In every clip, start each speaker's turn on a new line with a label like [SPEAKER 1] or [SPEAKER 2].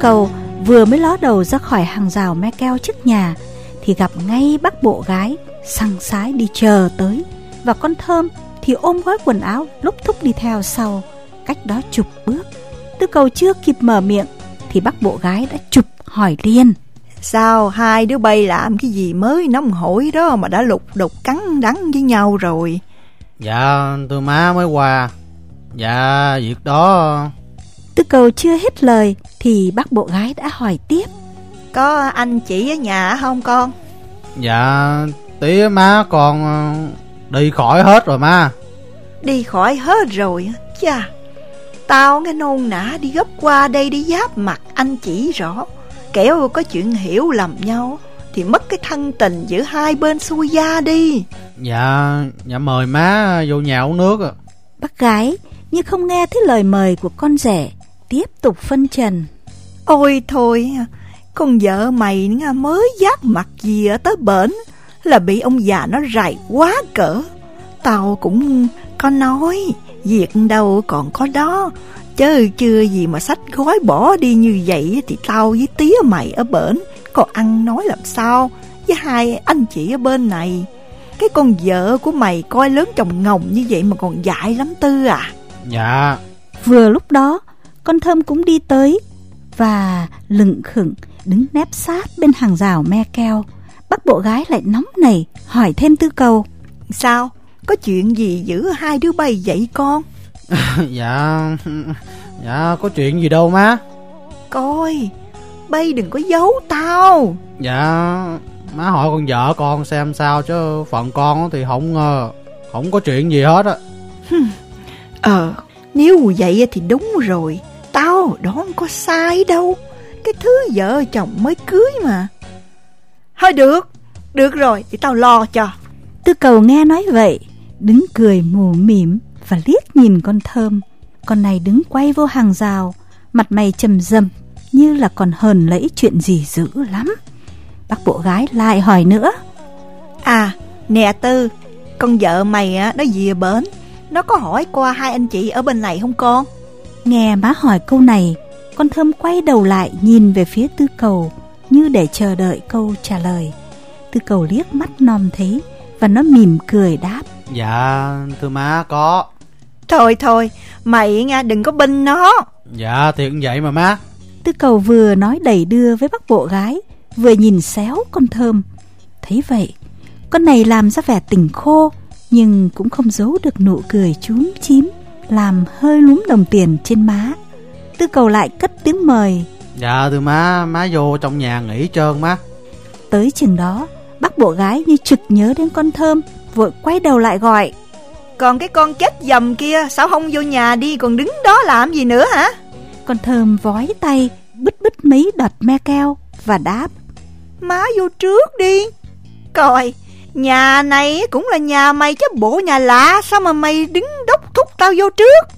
[SPEAKER 1] cầu vừa mới ló đầu ra khỏi hàng rào me keo trước nhà thì gặp ngay bác bộ gái săng sái đi chờ tới. Và con thơm thì ôm gói quần áo lúc thúc đi theo sau cách đó chục bước. Tư cầu chưa kịp mở miệng thì bác bộ gái đã chụp hỏi liền.
[SPEAKER 2] Sao hai đứa bay làm cái gì mới nóng hổi đó mà đã lục đục cắn đắng với nhau rồi?
[SPEAKER 3] Dạ tôi má mới qua. Dạ việc đó
[SPEAKER 1] tư cầu chưa hết lời thì bác bộ gái đã hỏi tiếp.
[SPEAKER 2] Có anh chị ở nhà không con?
[SPEAKER 3] Dạ tía má con ờ, đi khỏi hết rồi má.
[SPEAKER 2] Đi khỏi hết rồi chà tao nghe nôn nã đi gấp qua đây đi giáp mặt anh chỉ rõ. Kẻo có chuyện hiểu lầm nhau thì mất cái thân tình giữa hai bên xuôi da đi.
[SPEAKER 3] Dạ dạ mời má vô nhà uống nước
[SPEAKER 1] bác gái như không nghe thấy lời mời của con rể tiếp tục phân trần.
[SPEAKER 2] Ôi thôi con vợ mày mới giáp mặt gì ở tới bển là bị ông già nó rầy quá cỡ. Tao cũng có nói việc đâu còn có đó. Chứ chưa gì mà sách gói bỏ đi như vậy thì tao với tía mày ở bển còn ăn nói làm sao với hai anh chị ở bên này? Cái con vợ của mày coi lớn chồng ngồng như vậy mà còn dại lắm tư à.
[SPEAKER 3] Dạ.
[SPEAKER 1] Vừa lúc đó con thơm cũng đi tới và lững khửng đứng nép sát bên hàng rào me keo. Bắt bộ gái lại nóng nảy hỏi thêm tư cầu
[SPEAKER 2] sao? Có chuyện gì giữa hai đứa bay vậy con?
[SPEAKER 3] Dạ dạ có chuyện gì đâu má.
[SPEAKER 2] Coi bay đừng có giấu tao.
[SPEAKER 3] Dạ má hỏi con vợ con xem sao chứ phần con thì không ngờ không có chuyện gì hết á.
[SPEAKER 2] Ờ nếu vậy thì đúng rồi tao đó không có sai đâu. Cái thứ vợ chồng mới cưới mà. Thôi được được rồi thì tao lo cho.
[SPEAKER 1] Tư cầu nghe nói vậy đứng cười mù mỉm và liếc nhìn con thơm. Con này đứng quay vô hàng rào mặt mày trầm rầm như là còn hờn lẫy chuyện gì dữ lắm. Bác bộ gái lại hỏi nữa.
[SPEAKER 2] À nè tư con vợ mày á nó về bến. Nó có hỏi qua hai anh chị ở bên này không con
[SPEAKER 1] nghe má hỏi câu này con thơm quay đầu lại nhìn về phía tư cầu như để chờ đợi câu trả lời. Tư cầu liếc mắt nom thấy và nó mỉm cười đáp.
[SPEAKER 3] Dạ thưa má có.
[SPEAKER 2] Thôi thôi mày nha đừng có binh nó.
[SPEAKER 3] Dạ thiệt vậy mà má.
[SPEAKER 1] Tư cầu vừa nói đầy đưa với bác bộ gái vừa nhìn xéo con thơm. Thấy vậy con này làm ra vẻ tỉnh khô nhưng cũng không giấu được nụ cười chúm chím làm hơi lúm đồng tiền trên má. Tư cầu lại cất tiếng mời.
[SPEAKER 3] Dạ thưa má má vô trong nhà nghỉ trơn má.
[SPEAKER 1] Tới chừng đó bác bộ gái như trực nhớ đến con thơm vội quay đầu lại gọi.
[SPEAKER 2] Còn cái con chết dầm kia sao không vô nhà đi còn đứng đó làm gì nữa hả?
[SPEAKER 1] Con thơm vói tay bứt bứt mấy đợt me keo và đáp.
[SPEAKER 2] Má vô trước đi. Coi nhà này cũng là nhà mày chứ bộ nhà lạ, sao mà mày đứng đốc thúc tao vô trước?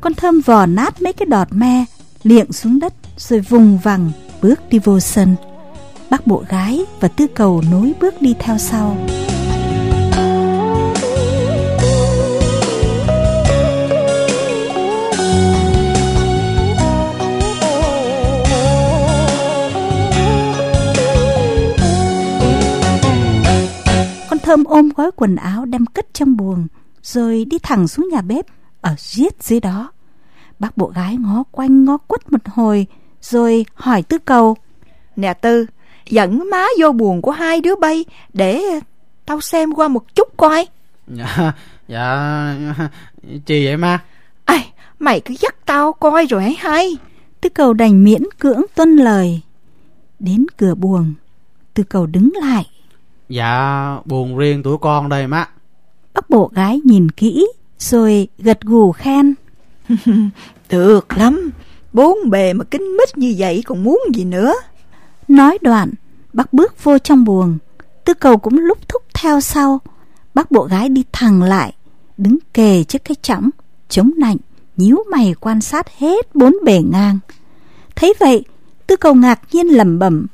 [SPEAKER 1] Con thơm vò nát mấy cái đọt me, liệng xuống đất, rồi vùng vằng, bước đi vô sân. Bác bộ gái và tư cầu nối bước đi theo sau. Thơm ôm gói quần áo đem cất trong buồng rồi đi thẳng xuống nhà bếp ở giết dưới đó. Bác bộ gái ngó quanh ngó quất một hồi rồi hỏi tư cầu
[SPEAKER 2] nè tư dẫn má vô buồn của hai đứa bay để tao xem qua một chút coi.
[SPEAKER 3] Dạ dạ chi vậy má?
[SPEAKER 2] Ai mày cứ dắt tao coi rồi hãy hay.
[SPEAKER 1] Tư cầu đành miễn cưỡng tuân lời. Đến cửa buồng tư cầu đứng lại
[SPEAKER 3] dạ buồn riêng tụi con đây má.
[SPEAKER 1] Bác bộ gái nhìn kỹ rồi gật gù khen.
[SPEAKER 2] Được lắm bốn bề mà kính mít như vậy còn muốn gì nữa?
[SPEAKER 1] Nói đoạn bác bước vô trong buồng. Tư cầu cũng lúc thúc theo sau. Bác bộ gái đi thẳng lại đứng kề trước cái chõng chống nạnh nhíu mày quan sát hết bốn bề ngang. Thấy vậy tư cầu ngạc nhiên lẩm bẩm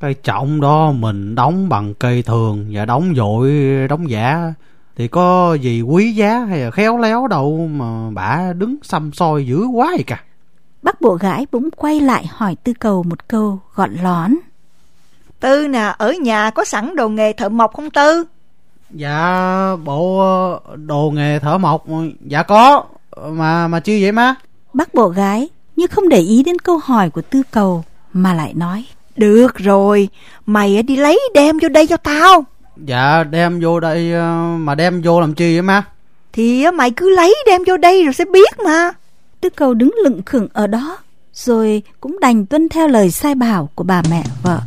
[SPEAKER 3] cái trọng đó mình đóng bằng cây thường và đóng dội đóng giả. Thì có gì quý giá hay là khéo léo đâu mà bả đứng xăm soi dữ quá vậy cả.
[SPEAKER 1] Bác bộ gái bỗng quay lại hỏi tư cầu một câu gọn lón.
[SPEAKER 2] Tư nè, ở nhà có sẵn đồ nghề thợ mộc không Tư?
[SPEAKER 3] Dạ bộ đồ nghề thợ mộc. Dạ có Mà mà chi vậy má?
[SPEAKER 1] Bác bộ gái như không để ý đến câu hỏi của tư cầu Mà lại nói
[SPEAKER 2] Được rồi Mày đi lấy đem vô đây cho tao.
[SPEAKER 3] Dạ đem vô đây ờ, Mà đem vô làm chi vậy má?
[SPEAKER 2] Thì mày cứ lấy đem vô đây rồi sẽ biết mà.
[SPEAKER 1] Tư cầu đứng lựng khửng ở đó Rồi cũng đành tuân theo lời sai bảo của bà mẹ vợ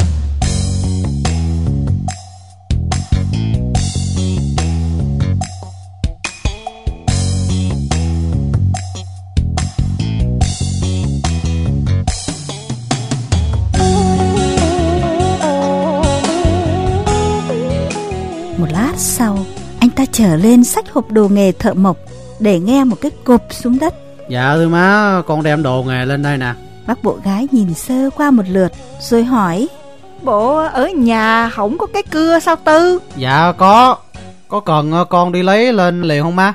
[SPEAKER 1] sau Anh ta trở lên sách hộp đồ nghề thợ mộc Để nghe một cái cộp xuống đất.
[SPEAKER 3] Dạ thưa má con đem đồ nghề lên đây nè.
[SPEAKER 1] Bác bộ gái nhìn sơ qua một lượt Rồi hỏi
[SPEAKER 2] Bộ ở nhà không có cái cưa sao Tư?
[SPEAKER 3] Dạ có. Có cần ờ, con đi lấy lên liền không má?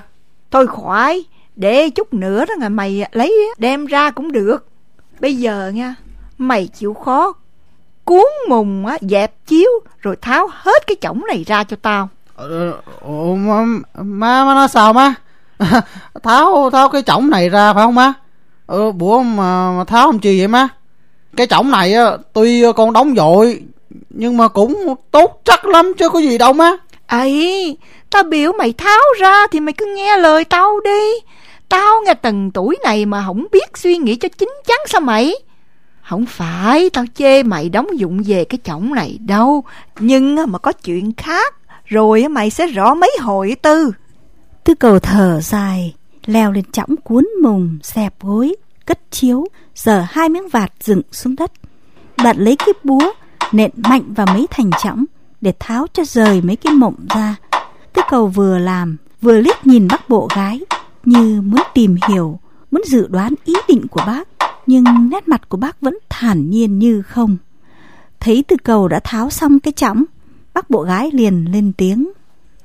[SPEAKER 2] Thôi khỏi Để chút nữa đó ngày mày lấy đem ra cũng được. Bây giờ nha Mày chịu khó Cuốn mùng á, dẹp chiếu Rồi tháo hết cái chổng này ra cho tao
[SPEAKER 3] Ờ, ủa, má, má, má nói sao má? Tháo tháo cái chổng này ra phải không má? Ừ, bữa mà, mà tháo làm chi vậy má? Cái chổng này á Tuy con đóng dội Nhưng mà cũng tốt chắc lắm chứ có gì đâu má.
[SPEAKER 2] Ấy tao biểu mày tháo ra thì mày cứ nghe lời tao đi. Tao nghe từng tuổi này mà không biết suy nghĩ cho chính chắn sao mày? Không phải tao chê mày đóng dụng về cái chổng này đâu nhưng mà có chuyện khác rồi mày sẽ rõ mấy hồi tư
[SPEAKER 1] tư cầu thở dài leo lên chõng cuốn mùng xẹp gối cất chiếu giờ hai miếng vạt dựng xuống đất đặt lấy cái búa nện mạnh vào mấy thành chõng để tháo cho rời mấy cái mộng ra. Tư cầu vừa làm, vừa liếc nhìn bác bộ gái, như muốn tìm hiểu, muốn dự đoán ý định của bác. Nhưng nét mặt của bác vẫn thản nhiên như không. Thấy tư cầu đã tháo xong cái chõng, bác bộ gái liền lên tiếng.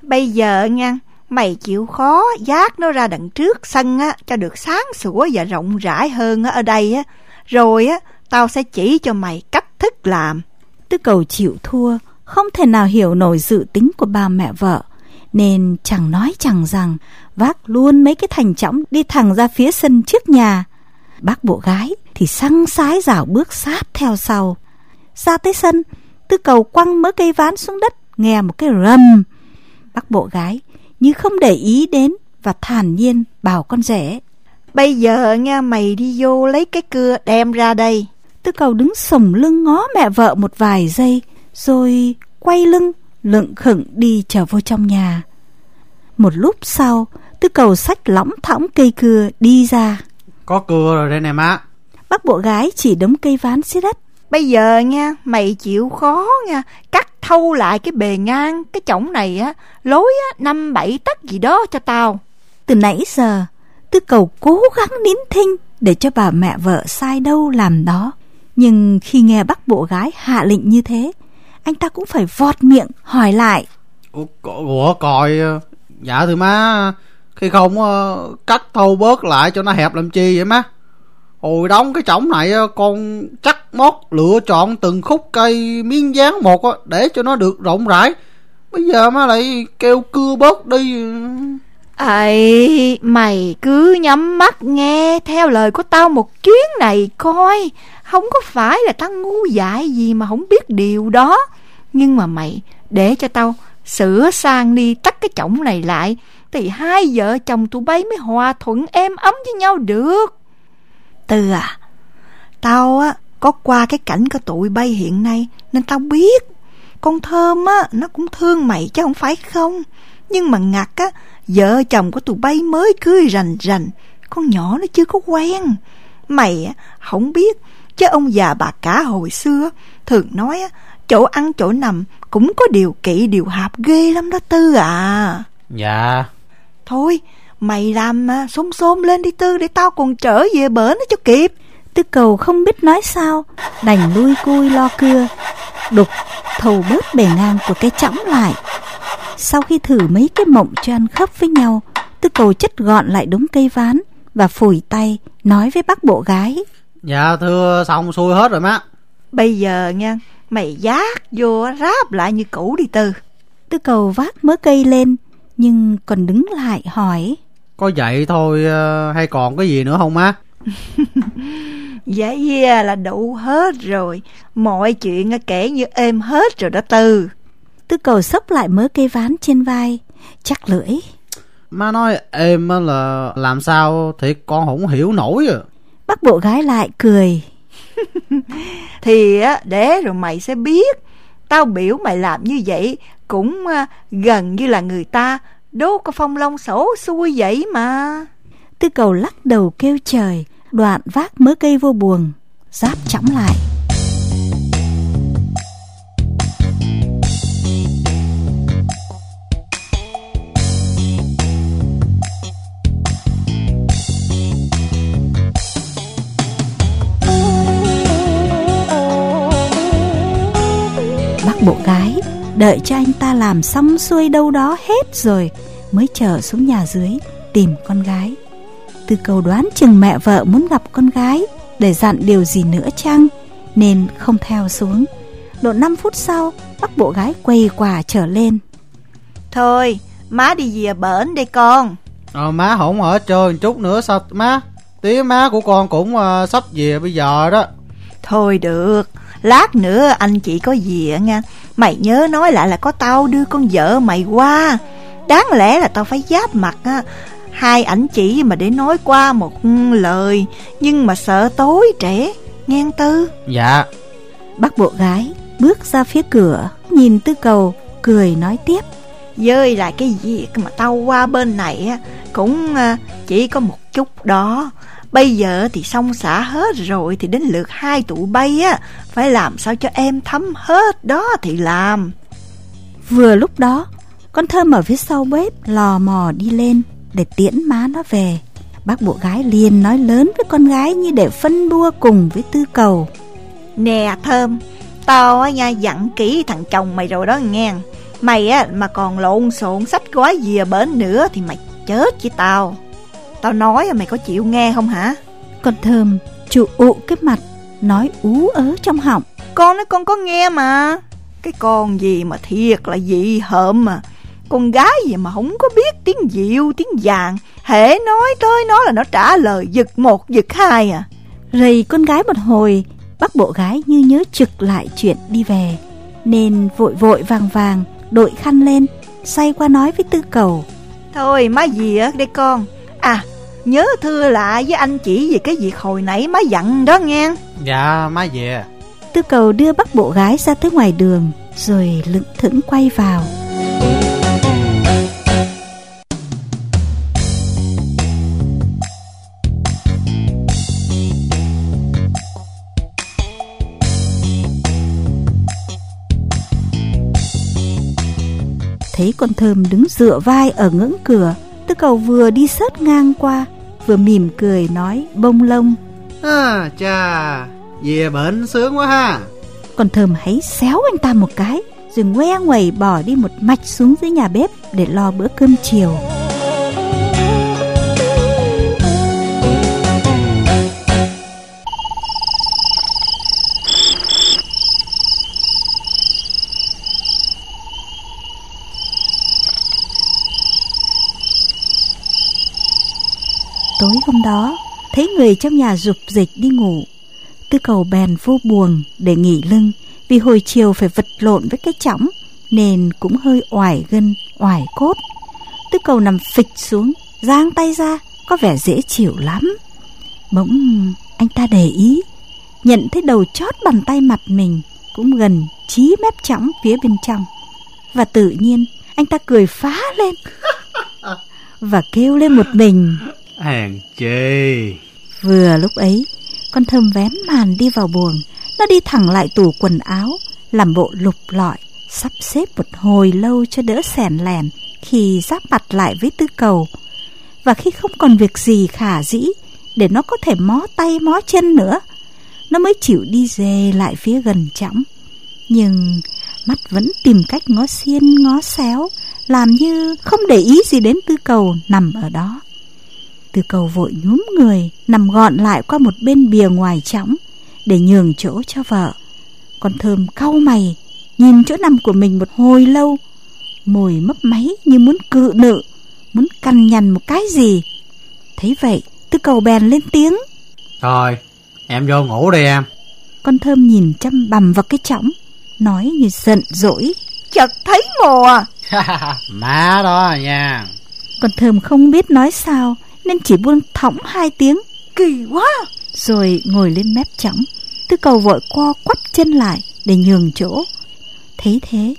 [SPEAKER 2] Bây giờ nha, mày chịu khó giác nó ra đằng trước sân á, cho được sáng sủa và rộng rãi hơn ở đây á. Rồi á, tao sẽ chỉ cho mày cách thức làm.
[SPEAKER 1] Tư cầu chịu thua, không thể nào hiểu nổi dự tính của bà mẹ vợ, nên chẳng nói chẳng rằng vác luôn mấy cái thành chõng đi thẳng ra phía sân trước nhà. Bác bộ gái thì săng sái rảo bước sát theo sau. Ra tới sân, tư cầu quăng mớ cây ván xuống đất, nghe một cái rầm. Bác bộ gái như không để ý đến và thản nhiên bảo con rể.
[SPEAKER 2] Bây giờ nghe mày đi vô lấy cái cưa đem ra đây.
[SPEAKER 1] Tư cầu đứng sồng lưng ngó mẹ vợ một vài giây rồi quay lưng lựng khựng đi trở vô trong nhà. Một lúc sau, tư cầu sách lõng thõng cây cưa đi ra.
[SPEAKER 3] Có cưa rồi đây nè má.
[SPEAKER 1] Bác bộ gái chỉ đống cây ván dưới đất.
[SPEAKER 2] Bây giờ nha, mày chịu khó nha, cắt thâu lại cái bề ngang, cái chổng này á, lối á, năm bảy tấc gì đó cho tao.
[SPEAKER 1] Từ nãy giờ, tư cầu cố gắng nín thinh để cho bà mẹ vợ sai đâu làm đó. Nhưng khi nghe bác bộ gái hạ lệnh như thế, anh ta cũng phải vọt miệng hỏi lại
[SPEAKER 3] ủa coi dạ thưa má khi không cắt thâu bớt lại cho nó hẹp làm chi vậy má hồi đóng cái chổng này con chắc mót lựa chọn từng khúc cây miếng dán một để cho nó được rộng rãi. Bây giờ má lại kêu cưa bớt đi.
[SPEAKER 2] Ây, mày cứ nhắm mắt nghe theo lời của tao một chuyến này coi. Không có phải là tao ngu dại gì mà không biết điều đó. Nhưng mà mày để cho tao sửa sang đi tắt cái chổng này lại Thì hai vợ chồng tụi bay mới hòa thuận êm ấm với nhau được. Tư à Tao á có qua cái cảnh của tụi bay hiện nay Nên tao biết. Con Thơm á nó cũng thương mày chứ không phải không. Nhưng mà ngặt á Vợ chồng của tụi bay mới cưới rành rành Con nhỏ nó chưa có quen. Mày á không biết Chứ ông già bà cả hồi xưa Thường nói chỗ ăn chỗ nằm Cũng có điều kỵ điều hạp ghê lắm đó Tư à.
[SPEAKER 3] Dạ.
[SPEAKER 2] Thôi mày làm xôm xôm lên đi Tư Để tao còn trở về bển nó cho kịp.
[SPEAKER 1] Tư cầu không biết nói sao Đành lui cui lo cưa Đục thầu bớt bề ngang của cái chõng lại. Sau khi thử mấy cái mộng cho ăn khớp với nhau Tư cầu chất gọn lại đống cây ván Và phủi tay nói với bác bộ gái.
[SPEAKER 3] Dạ thưa xong xuôi hết rồi má.
[SPEAKER 2] Bây giờ nha Mày giác vô ráp lại như cũ đi Tư.
[SPEAKER 1] Tư cầu vác mớ cây lên Nhưng còn đứng lại hỏi
[SPEAKER 3] Có vậy thôi ờ, hay còn cái gì nữa không má
[SPEAKER 2] Vậy là đủ hết rồi. Mọi chuyện kể như êm hết rồi đó Tư.
[SPEAKER 1] Tư cầu sốc lại mớ cây ván trên vai. Chắc lưỡi.
[SPEAKER 3] Má nói em á là làm sao thì con không hiểu nổi à.
[SPEAKER 1] Bác bộ gái lại cười.
[SPEAKER 2] Thì á để rồi mày sẽ biết. Tao biểu mày làm như vậy Cũng à, gần như là người ta Đố có phong long sổ xuôi vậy mà.
[SPEAKER 1] Tư cầu lắc đầu kêu trời, Đoạn vác mớ cây vô buồn Giáp chõng lại. Bác bộ gái Đợi cho anh ta làm xong xuôi đâu đó hết rồi Mới trở xuống nhà dưới Tìm con gái. Tư cầu đoán chừng mẹ vợ muốn gặp con gái Để dặn điều gì nữa chăng Nên không theo xuống. Độ 5 phút sau Bác bộ gái quay quả trở lên.
[SPEAKER 2] Thôi má đi về bển đây con.
[SPEAKER 3] Ờ má không ở chơi một chút nữa sao má? Tía má của con cũng ờ, sắp về bây giờ đó.
[SPEAKER 2] Thôi được Lát nữa anh chị có gì nha. Mày nhớ nói lại là có tao đưa con vợ mày qua. Đáng lẽ là tao phải giáp mặt á. Hai ảnh chỉ mà để nói qua một lời Nhưng mà sợ tối trẻ Nghe tư?
[SPEAKER 3] Dạ.
[SPEAKER 1] Bác bộ gái bước ra phía cửa Nhìn tư cầu cười nói tiếp.
[SPEAKER 2] Dơi lại cái việc mà tao qua bên này á Cũng à, chỉ có một chút đó. Bây giờ thì xong xả hết rồi Thì đến lượt hai tụi bay á Phải làm sao cho em thấm hết đó thì làm.
[SPEAKER 1] Vừa lúc đó Con thơm ở phía sau bếp lò mò đi lên Để tiễn má nó về. Bác bộ gái liền nói lớn với con gái Như để phân đua cùng với tư cầu.
[SPEAKER 2] Nè thơm Tao á nha dặn kỹ thằng chồng mày rồi đó nghe. Mày á mà còn lộn xộn sách gói gì ở bển nữa Thì mày chết với tao. Tao nói mày có chịu nghe không hả?
[SPEAKER 1] Con thơm trụ ụ cái mặt Nói ú ớ trong họng.
[SPEAKER 2] Con nói con có nghe mà. Cái con gì mà thiệt là dị hợm mà. Con gái gì mà không có biết tiếng diệu tiếng vàng. Hễ nói tới nó là nó trả lời giật một giật hai à.
[SPEAKER 1] Rầy con gái một hồi Bác bộ gái như nhớ trực lại chuyện đi về. Nên vội vội vàng vàng Đội khăn lên Say qua nói với tư cầu.
[SPEAKER 2] Thôi má gì á đây con. À nhớ thưa lại với anh chỉ về cái việc hồi nãy má dặn đó nghe.
[SPEAKER 3] Dạ má về.
[SPEAKER 1] Tư cầu đưa bác bộ gái ra tới ngoài đường Rồi lững thững quay vào. Thấy con thơm đứng dựa vai ở ngưỡng cửa Tư cầu vừa đi sớt ngang qua Vừa mỉm cười nói bông lông.
[SPEAKER 3] À, Chà Về bệnh sướng quá ha.
[SPEAKER 1] Con thơm hãy xéo anh ta một cái Rồi ngoe ngoẩy bỏ đi một mạch xuống dưới nhà bếp Để lo bữa cơm chiều Tối hôm đó Thấy người trong nhà rục dịch đi ngủ. Tư cầu bèn vô buồn để nghỉ lưng Vì hồi chiều phải vật lộn với cái chõng Nên cũng hơi oải gân, oải cốt. Tư cầu nằm phịch xuống Giang tay ra Có vẻ dễ chịu lắm. Bỗng anh ta để ý Nhận thấy đầu chót bàn tay mặt mình Cũng gần chí mép chõng phía bên trong. Và tự nhiên Anh ta cười phá lên Và kêu lên một mình
[SPEAKER 3] hàng chê.
[SPEAKER 1] Vừa lúc ấy, Con thơm vén màn đi vào buồng, Nó đi thẳng lại tủ quần áo, Làm bộ lục lọi, Sắp xếp một hồi lâu cho đỡ sẻn lèn Khi giáp mặt lại với tư cầu. Và khi không còn việc gì khả dĩ Để nó có thể mó tay mó chân nữa, Nó mới chịu đi dề lại phía gần chõng. Nhưng mắt vẫn tìm cách ngó xiên, ngó xéo, Làm như không để ý gì đến tư cầu nằm ở đó. Tư cầu vội nhúm người Nằm gọn lại qua một bên bìa ngoài trống Để nhường chỗ cho vợ. Con thơm cau mày Nhìn chỗ nằm của mình một hồi lâu Mồi mấp máy như muốn cự nự Muốn căn nhằn một cái gì. Thấy vậy Tư cầu bèn lên tiếng.
[SPEAKER 3] Thôi em vô ngủ đi em.
[SPEAKER 1] Con thơm nhìn chăm bằm vào cái chõng Nói như giận dỗi.
[SPEAKER 2] Chợt thấy mồ à
[SPEAKER 3] Má đó nha.
[SPEAKER 1] Con thơm không biết nói sao Nên chỉ buông thõng hai tiếng.
[SPEAKER 2] Kỳ quá!
[SPEAKER 1] Rồi ngồi lên mép chõng Tư cầu vội co quắp chân lại Để nhường chỗ. Thấy thế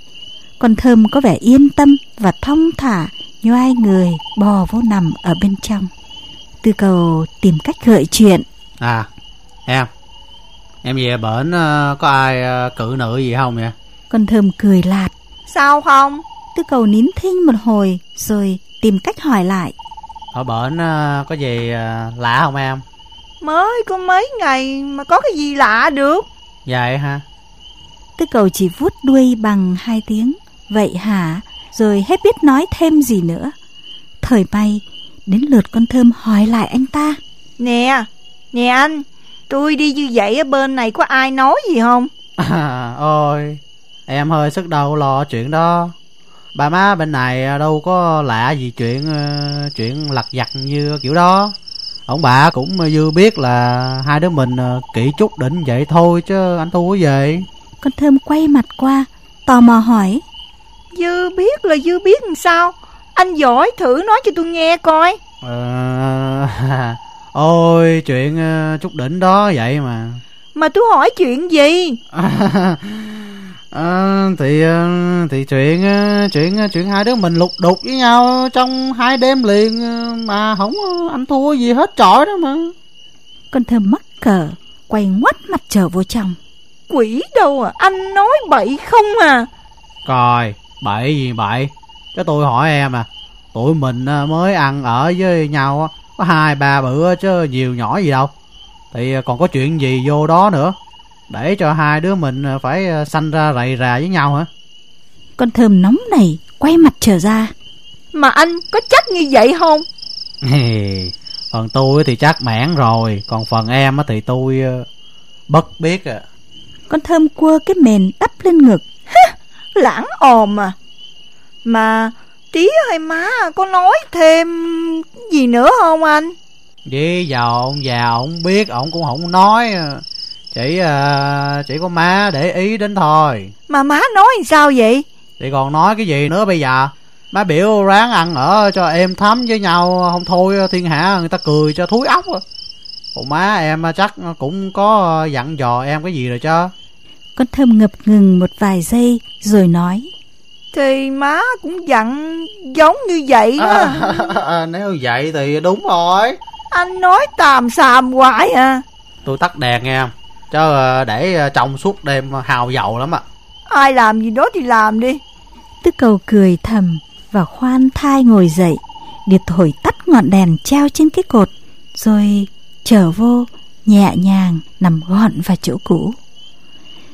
[SPEAKER 1] Con thơm có vẻ yên tâm Và thong thả Nhoai người bò vô nằm ở bên trong. Tư cầu tìm cách gợi chuyện.
[SPEAKER 3] À em Em về bển ờ, có ai ờ, cự nữ gì không vậy?
[SPEAKER 1] Con thơm cười lạt.
[SPEAKER 2] Sao không?
[SPEAKER 1] Tư cầu nín thinh một hồi Rồi tìm cách hỏi lại
[SPEAKER 3] Ở bển ờ, có gì ờ, lạ không em?
[SPEAKER 2] Mới có mấy ngày mà có cái gì lạ được.
[SPEAKER 3] Vậy ha
[SPEAKER 1] Tư cầu chỉ vuốt đuôi bằng hai tiếng. Vậy hả? Rồi hết biết nói thêm gì nữa. Thời may Đến lượt con thơm hỏi lại anh ta.
[SPEAKER 2] Nè Nè anh Tôi đi như vậy ở bên này có ai nói gì không?
[SPEAKER 3] À, Ôi Em hơi sức đầu lo chuyện đó Bà má bên này đâu có lạ gì chuyện ờ, Chuyện lặt vặt như kiểu đó. Ông bà cũng dư biết là Hai đứa mình ờ, kỹ chút đỉnh vậy thôi Chứ anh thu cái gì
[SPEAKER 1] Con thơm quay mặt qua Tò mò hỏi.
[SPEAKER 2] Dư biết là Dư biết làm sao? Anh giỏi thử nói cho tôi nghe coi.
[SPEAKER 3] Ờ, Ôi chuyện ờ, chút đỉnh đó vậy mà.
[SPEAKER 2] Mà tôi hỏi chuyện gì
[SPEAKER 3] Ờ, thì ờ, thì chuyện ờ, chuyện ờ, chuyện hai đứa mình lục đục với nhau trong hai đêm liền mà không anh thua gì hết trọi đó mà.
[SPEAKER 1] Con thơm mắc cờ Quay ngoắt mặt trở vô trong.
[SPEAKER 2] Quỷ đâu à Anh nói bậy không à?
[SPEAKER 3] Coi bậy gì bậy? Cho tôi hỏi em à tụi mình mới ăn ở với nhau có hai ba bữa chứ nhiều nhỏ gì đâu. Thì còn có chuyện gì vô đó nữa để cho hai đứa mình ờ, phải ờ, sanh ra rầy rà với nhau hả?
[SPEAKER 1] Con thơm nóng này Quay mặt trở ra.
[SPEAKER 2] Mà anh có chắc như vậy không?
[SPEAKER 3] Phần tôi thì chắc mẻn rồi còn phần em á thì tôi ờ, bất biết à.
[SPEAKER 1] Con thơm quơ cái mền đắp lên ngực.
[SPEAKER 2] Lãng ồm à. Mà Tía hay má có nói thêm gì nữa không anh?
[SPEAKER 3] Với giờ ông già ông biết ông cũng không nói ờ, chỉ ờ, chỉ có má để ý đến thôi.
[SPEAKER 2] Mà má nói sao vậy?
[SPEAKER 3] Thì còn nói cái gì nữa bây giờ? Má biểu ráng ăn ở cho êm thấm với nhau không thôi thiên hạ người ta cười cho thúi ốc à còn má em chắc cũng có dặn dò em cái gì rồi chứ?
[SPEAKER 1] Con thơm ngập ngừng một vài giây Rồi nói.
[SPEAKER 2] Thì má cũng dặn giống như vậy đó
[SPEAKER 3] à, nếu vậy thì đúng rồi.
[SPEAKER 2] Anh nói tàm xàm hoài à.
[SPEAKER 3] Tôi tắt đèn nghe em chứ ờ, để ờ, trong suốt đêm hào dầu lắm ạ.
[SPEAKER 2] Ai làm gì đó thì làm đi.
[SPEAKER 1] Tư cầu cười thầm Và khoan thai ngồi dậy Để thổi tắt ngọn đèn treo trên cái cột Rồi trở vô Nhẹ nhàng nằm gọn vào chỗ cũ.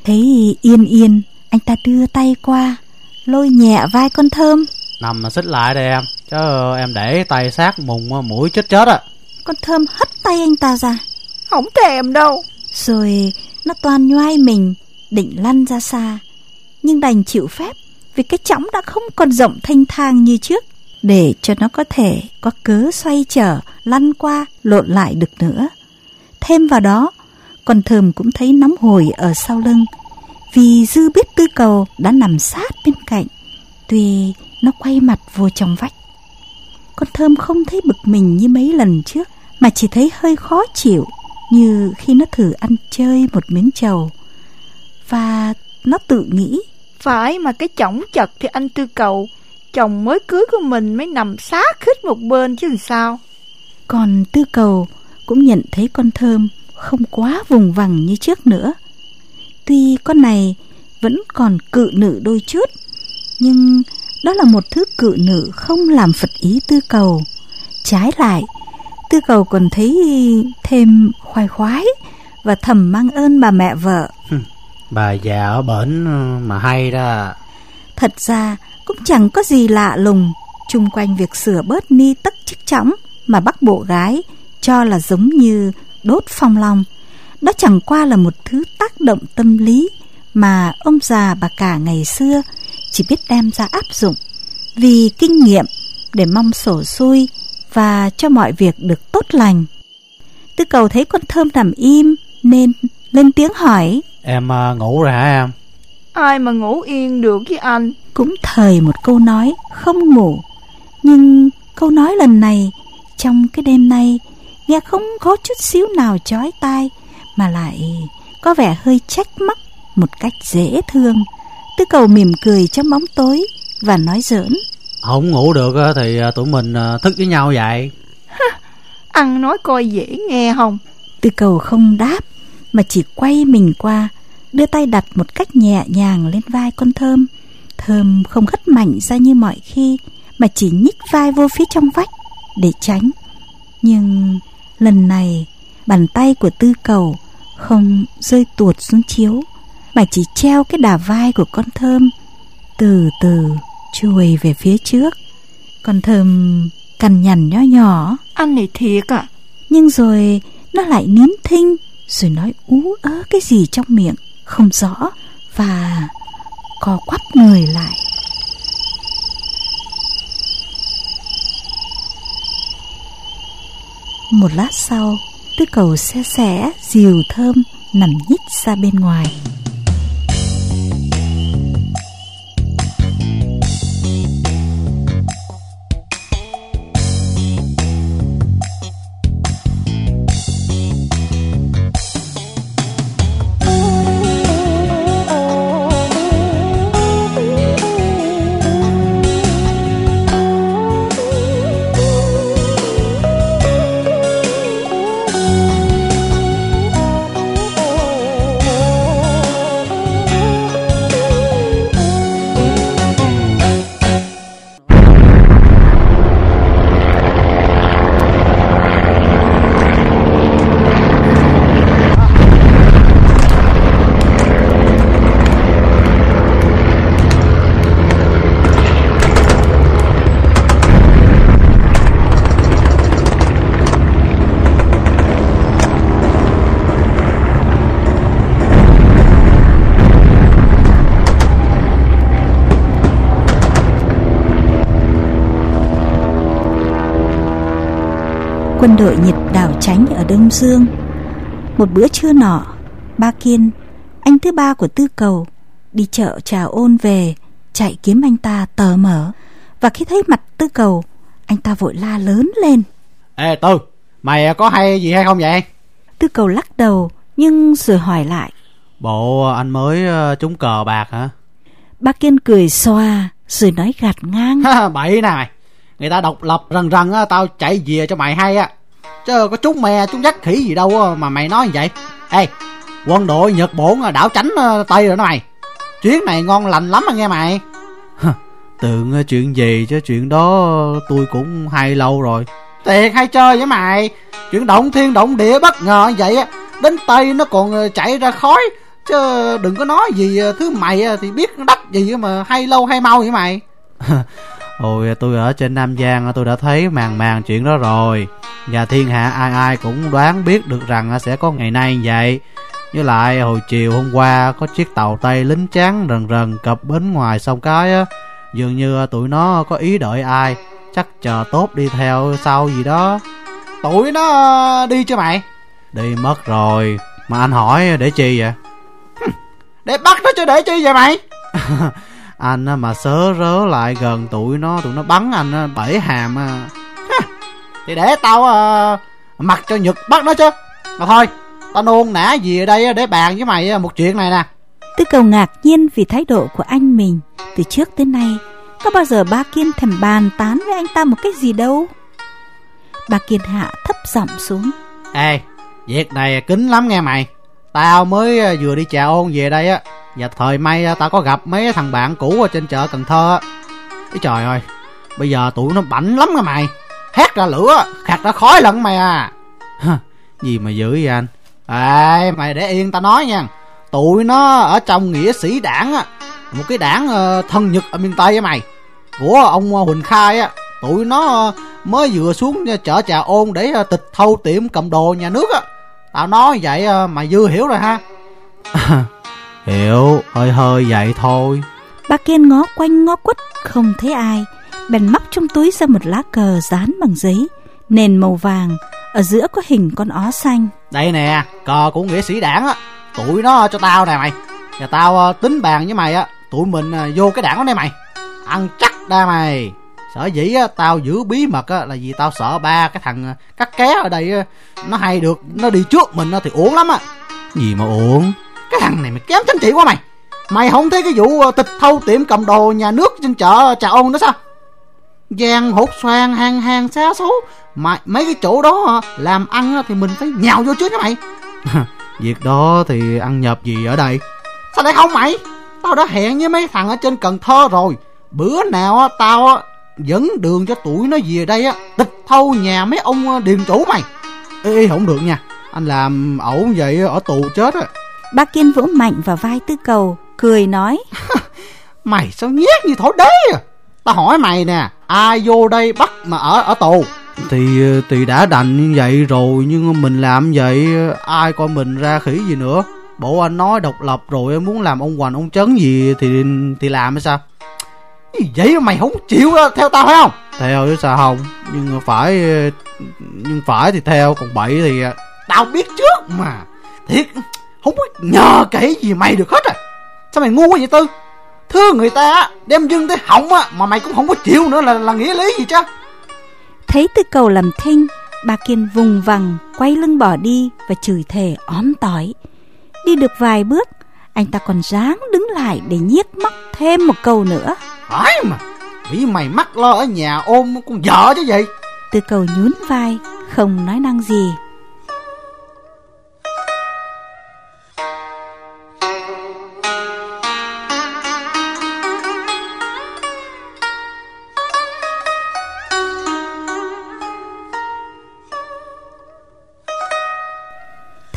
[SPEAKER 1] Thấy yên yên Anh ta đưa tay qua Lôi nhẹ vai con thơm.
[SPEAKER 3] Nằm mà xích lại đây em chứ ờ, em để tay sát mùng ờ, mũi chết chết á.
[SPEAKER 1] Con thơm hất tay anh ta ra.
[SPEAKER 2] Không thèm đâu
[SPEAKER 1] rồi nó toàn nhoai mình, Định lăn ra xa. Nhưng đành chịu phép, Vì cái chõng đã không còn rộng thanh thang như trước, Để cho nó có thể Có cớ xoay trở Lăn qua, lộn lại được nữa. Thêm vào đó, Con thơm cũng thấy nóng hổi ở sau lưng, Vì dư biết tư cầu Đã nằm sát bên cạnh, Tuy nó quay mặt vô trong vách. Con thơm không thấy bực mình như mấy lần trước, Mà chỉ thấy hơi khó chịu. Như khi nó thử ăn chơi một miếng trầu Và nó tự nghĩ
[SPEAKER 2] Phải mà cái chổng chật thì anh tư cầu Chồng mới cưới của mình mới nằm sát khít một bên chứ làm sao?
[SPEAKER 1] Còn tư cầu cũng nhận thấy con thơm không quá vùng vằng như trước nữa. Tuy con này vẫn còn cự nữ đôi chút Nhưng đó là một thứ cự nữ không làm phật ý tư cầu. Trái lại Tư cầu còn thấy thêm khoai khoái Và thầm mang ơn bà mẹ vợ.
[SPEAKER 3] Bà già ở bển ờ, mà hay đó.
[SPEAKER 1] Thật ra cũng chẳng có gì lạ lùng. Chung quanh việc sửa bớt ni tất chiếc chõng mà bắc bộ gái cho là giống như đốt phong long. Đó chẳng qua là một thứ tác động tâm lý mà ông già bà cả ngày xưa chỉ biết đem ra áp dụng. Vì kinh nghiệm để mong sổ xui và cho mọi việc được tốt lành. Tư cầu thấy con thơm nằm im nên lên tiếng hỏi.
[SPEAKER 3] Em uh, ngủ rồi hả em?
[SPEAKER 2] Ai mà ngủ yên được với anh?
[SPEAKER 1] Cũng thời một câu nói không ngủ. Nhưng câu nói lần này trong cái đêm nay nghe không có chút xíu nào chói tai mà lại có vẻ hơi trách móc một cách dễ thương. Tư cầu mỉm cười trong bóng tối và nói giỡn.
[SPEAKER 3] Không ngủ được thì à, tụi mình à, thức với nhau vậy.
[SPEAKER 2] Ăn nói coi dễ nghe không?
[SPEAKER 1] Tư cầu không đáp mà chỉ quay mình qua, đưa tay đặt một cách nhẹ nhàng lên vai con thơm. Thơm không hất mạnh ra như mọi khi mà chỉ nhích vai vô phía trong vách để tránh. Nhưng lần này bàn tay của tư cầu không rơi tuột xuống chiếu mà chỉ treo cái đà vai của con thơm từ từ chuồi về phía trước. Con thơm cằn nhằn nhỏ nhỏ.
[SPEAKER 2] Anh này thiệt à.
[SPEAKER 1] Nhưng rồi nó lại nín thinh rồi nói ú ớ cái gì trong miệng không rõ và co quắp người lại. Một lát sau, tư cầu xe xẻ, dìu thơm nằm nhích ra bên ngoài. Quân đội Nhật đảo tránh ở Đông Dương. Một bữa trưa nọ, Ba Kiên, anh thứ ba của Tư Cầu, đi chợ trà ôn về, chạy kiếm anh ta tờ mở. Và khi thấy mặt Tư Cầu, anh ta vội la lớn lên.
[SPEAKER 3] Ê Tư, mày có hay gì hay không vậy?
[SPEAKER 1] Tư Cầu lắc đầu, nhưng rồi hỏi lại.
[SPEAKER 3] Bộ anh mới ờ, trúng cờ bạc hả?
[SPEAKER 1] Ba Kiên cười xoa, rồi nói gạt ngang.
[SPEAKER 3] Bậy nè mày người ta độc lập rần rần á tao chạy về cho mày hay á. Chứ có chúng mè chúng dắt khỉ gì đâu mà mày nói như vậy. Ê quân đội nhật bổn đảo tránh ờ, tây rồi đó mày. Chuyến này ngon lành lắm à nghe mày. Tưởng ờ, chuyện gì chứ chuyện đó tôi cũng hay lâu rồi. Thiệt hay chơi với mày. Chuyện động thiên động địa bất ngờ vậy á đến tây nó còn ờ, chạy ra khói. Chứ đừng có nói gì thứ mày thì biết đắt gì mà hay lâu hay mau vậy mày Ôi tôi ở trên Nam Giang tôi đã thấy màn màn chuyện đó rồi. Và thiên hạ ai ai cũng đoán biết được rằng sẽ có ngày nay vậy. Với lại hồi chiều hôm qua có chiếc tàu Tây lính trắng rần rần cập bến ngoài sông cái á. Dường như tụi nó có ý đợi ai Chắc chờ tốt đi theo sau gì đó. Tụi nó đi chứ mày? Đi mất rồi. Mà anh hỏi để chi vậy? Để bắt nó chứ để chi vậy mày anh mà sớ rớ lại gần tụi nó tụi nó bắn anh bảy hàm thì để tao uh, mặc cho nhật bắt nó chứ. Mà thôi tao nôn nã gì ở đây để bàn với mày một chuyện này nè.
[SPEAKER 1] Tư cầu ngạc nhiên vì thái độ của anh mình. Từ trước tới nay có bao giờ ba kiên thèm bàn tán với anh ta một cái gì đâu. Ba kiên hạ thấp giọng xuống.
[SPEAKER 3] Ê việc này kín lắm nghe mày. Tao mới ờ, vừa đi chà ôn về đây á và thời may tao có gặp mấy thằng bạn cũ ở trên chợ Cần Thơ Ý trời ơi, Bây giờ tụi nó bảnh lắm nha mày. Hét ra lửa, Khạc ra khói lận mày à. Gì mà dữ vậy anh? Ê, mày để yên tao nói nha. Tụi nó ở trong nghĩa sĩ đảng á, Một cái đảng ờ, thân nhật ở miền Tây á mày. Của ông ờ, Huỳnh Khai á. Tụi nó ờ, mới vừa xuống chợ trà ôn để tịch thâu tiệm cầm đồ nhà nước á. Tao nói vậy mà dư hiểu rồi ha. hiểu hơi hơi vậy thôi.
[SPEAKER 1] Bà Kiên ngó quanh ngó quất không thấy ai. Bèn móc trong túi ra một lá cờ dán bằng giấy Nền màu vàng. Ở giữa có hình con ó xanh.
[SPEAKER 3] Đây nè cờ của nghĩa sĩ đảng á. Tụi nó cho tao nè mày. Và tao uh, tính bàn với mày á. Tụi mình uh, vô cái đảng đó nè mày. Ăn chắc đa mày. Sở dĩ á, tao giữ bí mật á, là vì tao sợ ba cái thằng uh, cắt ké ở đây á, Nó hay được Nó đi trước mình á, thì uổng lắm á. Gì mà uổng Cái thằng này mày kém chính trị quá mày. Mày không thấy cái vụ tịch thâu tiệm cầm đồ nhà nước trên chợ Trà Ôn đó sao? Giang hột xoàn hàng hàng xa số Mà mấy cái chỗ đó làm ăn thì mình phải nhào vô trước đó mày. Việc đó thì ăn nhập gì ở đây? Sao lại không mày? Tao đã hẹn với mấy thằng ở trên Cần Thơ rồi. Bữa nào tao dẫn đường cho tụi nó về đây á Tịch thâu nhà mấy ông điền chủ mày. Ê, ê không được nha. Anh làm ẩu vậy ở tù chết á
[SPEAKER 1] Bác Kiên vỗ mạnh vào vai Tư Cầu Cười nói.
[SPEAKER 3] Mày sao nhét như thổ đế à? Tao hỏi mày nè Ai vô đây bắt mà ở ở tù? Thì thì đã đành như vậy rồi Nhưng mình làm vậy Ai coi mình ra khỉ gì nữa? Bộ anh nói độc lập rồi Muốn làm ông hoành ông chấn gì Thì thì làm hay sao? Vậy mà mày không chịu theo tao phải không? Theo chứ sao không? Nhưng phải Nhưng phải thì theo Còn bậy thì Tao biết trước mà. Thiệt Không có nhờ kể gì mày được hết à. Sao mày ngu quá vậy Tư? Thương người ta đem dưng tới hỏng á Mà mày cũng không có chịu nữa là là nghĩa lý gì chứ?
[SPEAKER 1] Thấy tư cầu làm thinh Bà Kiên vùng vằng Quay lưng bỏ đi Và chửi thề óm tỏi. Đi được vài bước Anh ta còn ráng đứng lại để nhiếc mắc thêm một câu nữa.
[SPEAKER 3] Phải mà Bị mày mắc lo ở nhà ôm con vợ chứ gì?
[SPEAKER 1] Tư cầu nhún vai Không nói năng gì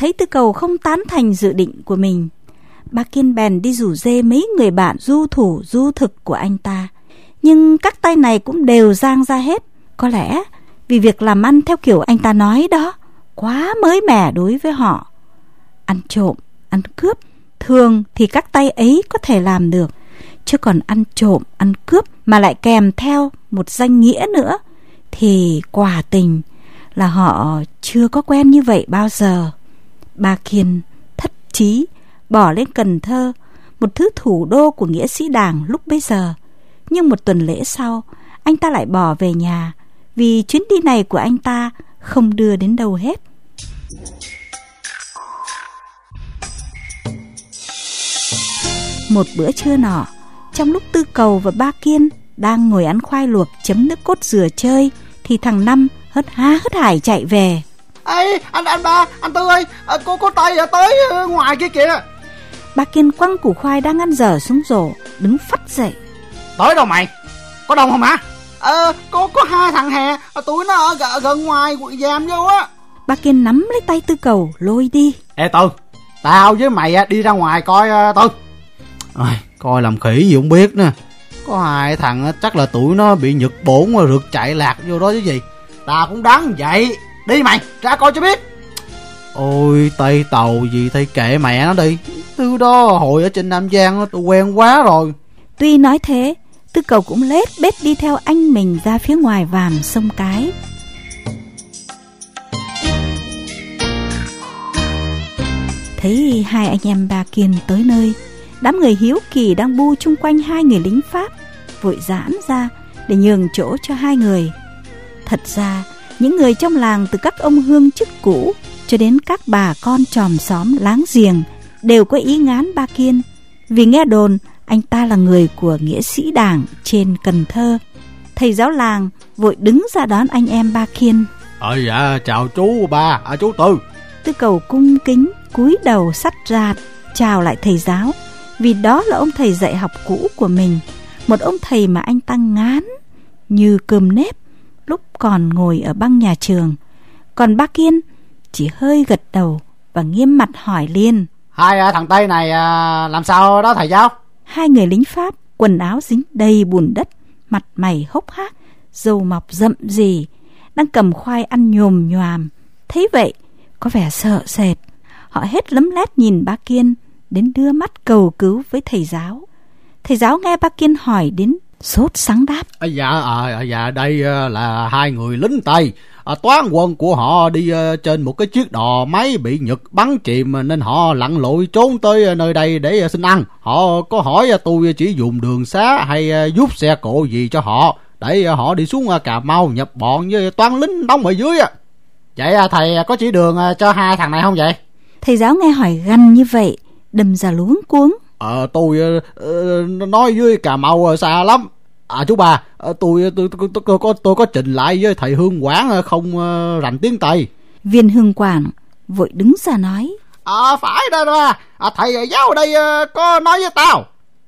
[SPEAKER 1] Thấy tư cầu không tán thành dự định của mình. Bà Kiên bèn đi rủ dê mấy người bạn du thủ du thực của anh ta. Nhưng các tay này cũng đều giang ra hết. Có lẽ vì việc làm ăn theo kiểu anh ta nói đó Quá mới mẻ đối với họ. Ăn trộm, ăn cướp Thường thì các tay ấy có thể làm được. Chứ còn ăn trộm, ăn cướp Mà lại kèm theo một danh nghĩa nữa Thì quả tình là họ chưa có quen như vậy bao giờ. Ba Kiên thất chí bỏ lên Cần Thơ, một thứ thủ đô của nghĩa sĩ đảng lúc bấy giờ. Nhưng một tuần lễ sau, anh ta lại bỏ về nhà vì chuyến đi này của anh ta không đưa đến đâu hết. Một bữa trưa nọ, trong lúc Tư Cầu và Ba Kiên đang ngồi ăn khoai luộc chấm nước cốt dừa chơi, thì thằng Năm hớt há hớt hải chạy về.
[SPEAKER 3] Ê, anh anh ba, anh Tư ơi, à, cô có tay ở tới ờ, ngoài kia kìa.
[SPEAKER 1] Bà Kiên quăng củ khoai đang ăn dở xuống rổ, đứng phắt dậy.
[SPEAKER 3] Tới đâu mày? Có đông không hả? Ờ, có có hai thằng hè, tụi nó ở gần, gần ngoài giam vô á.
[SPEAKER 1] Bà Kiên nắm lấy tay Tư Cầu lôi đi.
[SPEAKER 3] Ê Tư, tao với mày đi ra ngoài coi Tư. Ôi, coi làm khỉ gì không biết nè. Có hai thằng chắc là tụi nó bị nhật bổn rượt chạy lạc vô đó chứ gì. Tao cũng đáng vậy. Đi mày, ra coi cho biết. Ôi, tay tàu gì thì kệ mẹ nó đi. Từ đó hồi ở trên Nam Giang tôi quen quá rồi.
[SPEAKER 1] Tuy nói thế, Tư cầu cũng lết bết đi theo anh mình ra phía ngoài vàm sông Cái. Thấy hai anh em bà Kiên tới nơi, đám người hiếu kỳ đang bu chung quanh hai người lính Pháp, vội giãn ra để nhường chỗ cho hai người. Thật ra, những người trong làng từ các ông hương chức cũ cho đến các bà con tròm xóm láng giềng đều có ý ngán Ba Kiên vì nghe đồn anh ta là người của nghĩa sĩ đảng trên Cần Thơ. Thầy giáo làng vội đứng ra đón anh em Ba Kiên.
[SPEAKER 3] Ờ dạ chào chú ba, à, chú Tư.
[SPEAKER 1] Tư cầu cung kính cúi đầu sắt rạt chào lại thầy giáo vì đó là ông thầy dạy học cũ của mình, một ông thầy mà anh ta ngán như cơm nếp lúc còn ngồi ở băng nhà trường. Còn ba Kiên chỉ hơi gật đầu và nghiêm mặt hỏi liền.
[SPEAKER 3] Hai à, thằng Tây này à, làm sao đó thầy giáo?
[SPEAKER 1] Hai người lính Pháp, quần áo dính đầy bùn đất, mặt mày hốc hác, Dâu mọc rậm rì Đang cầm khoai ăn nhồm nhòm Thấy vậy có vẻ sợ sệt Họ hết lấm lét nhìn ba Kiên Đến đưa mắt cầu cứu với thầy giáo Thầy giáo nghe ba Kiên hỏi đến Sốt sáng đáp.
[SPEAKER 3] À, Dạ à, dạ đây à, là hai người lính Tây. À, Toán quân của họ đi à, trên một cái chiếc đò máy bị Nhật bắn chìm Nên họ lặn lội trốn tới nơi đây để xin ăn. Họ có hỏi tôi chỉ dùng đường xá hay giúp xe cộ gì cho họ Để họ đi xuống Cà Mau nhập bọn với toán lính đóng ở dưới Vậy thầy có chỉ đường cho hai thằng này không vậy?
[SPEAKER 1] Thầy giáo nghe hỏi ganh như vậy Đâm ra luống cuống
[SPEAKER 3] Ờ tôi uh, nói với Cà Mau xa lắm À chú bà, tôi tôi, tôi, tôi, tôi, có, tôi có trình lại với thầy Hương Quảng không rành tiếng Tây.
[SPEAKER 1] Viên Hương Quảng vội đứng ra nói.
[SPEAKER 3] À phải đó ra, à, thầy giáo ở đây có nói với tao.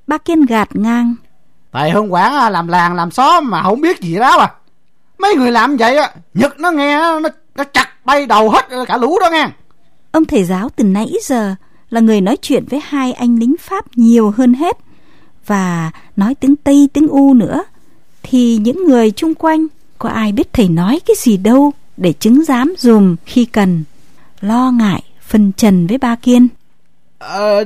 [SPEAKER 1] Bác Kiên gạt ngang.
[SPEAKER 3] Thầy Hương Quảng làm làng làm xóm mà không biết gì đó à. Mấy người làm vậy á, Nhật nó nghe nó, nó chặt bay đầu hết cả lũ đó nghe.
[SPEAKER 1] Ông thầy giáo từ nãy giờ là người nói chuyện với hai anh lính Pháp nhiều hơn hết và nói tiếng Tây tiếng U nữa. Thì những người chung quanh có ai biết thầy nói cái gì đâu để chứng giám dùm khi cần? Lo ngại phân trần với ba kiên.
[SPEAKER 3] Ờ,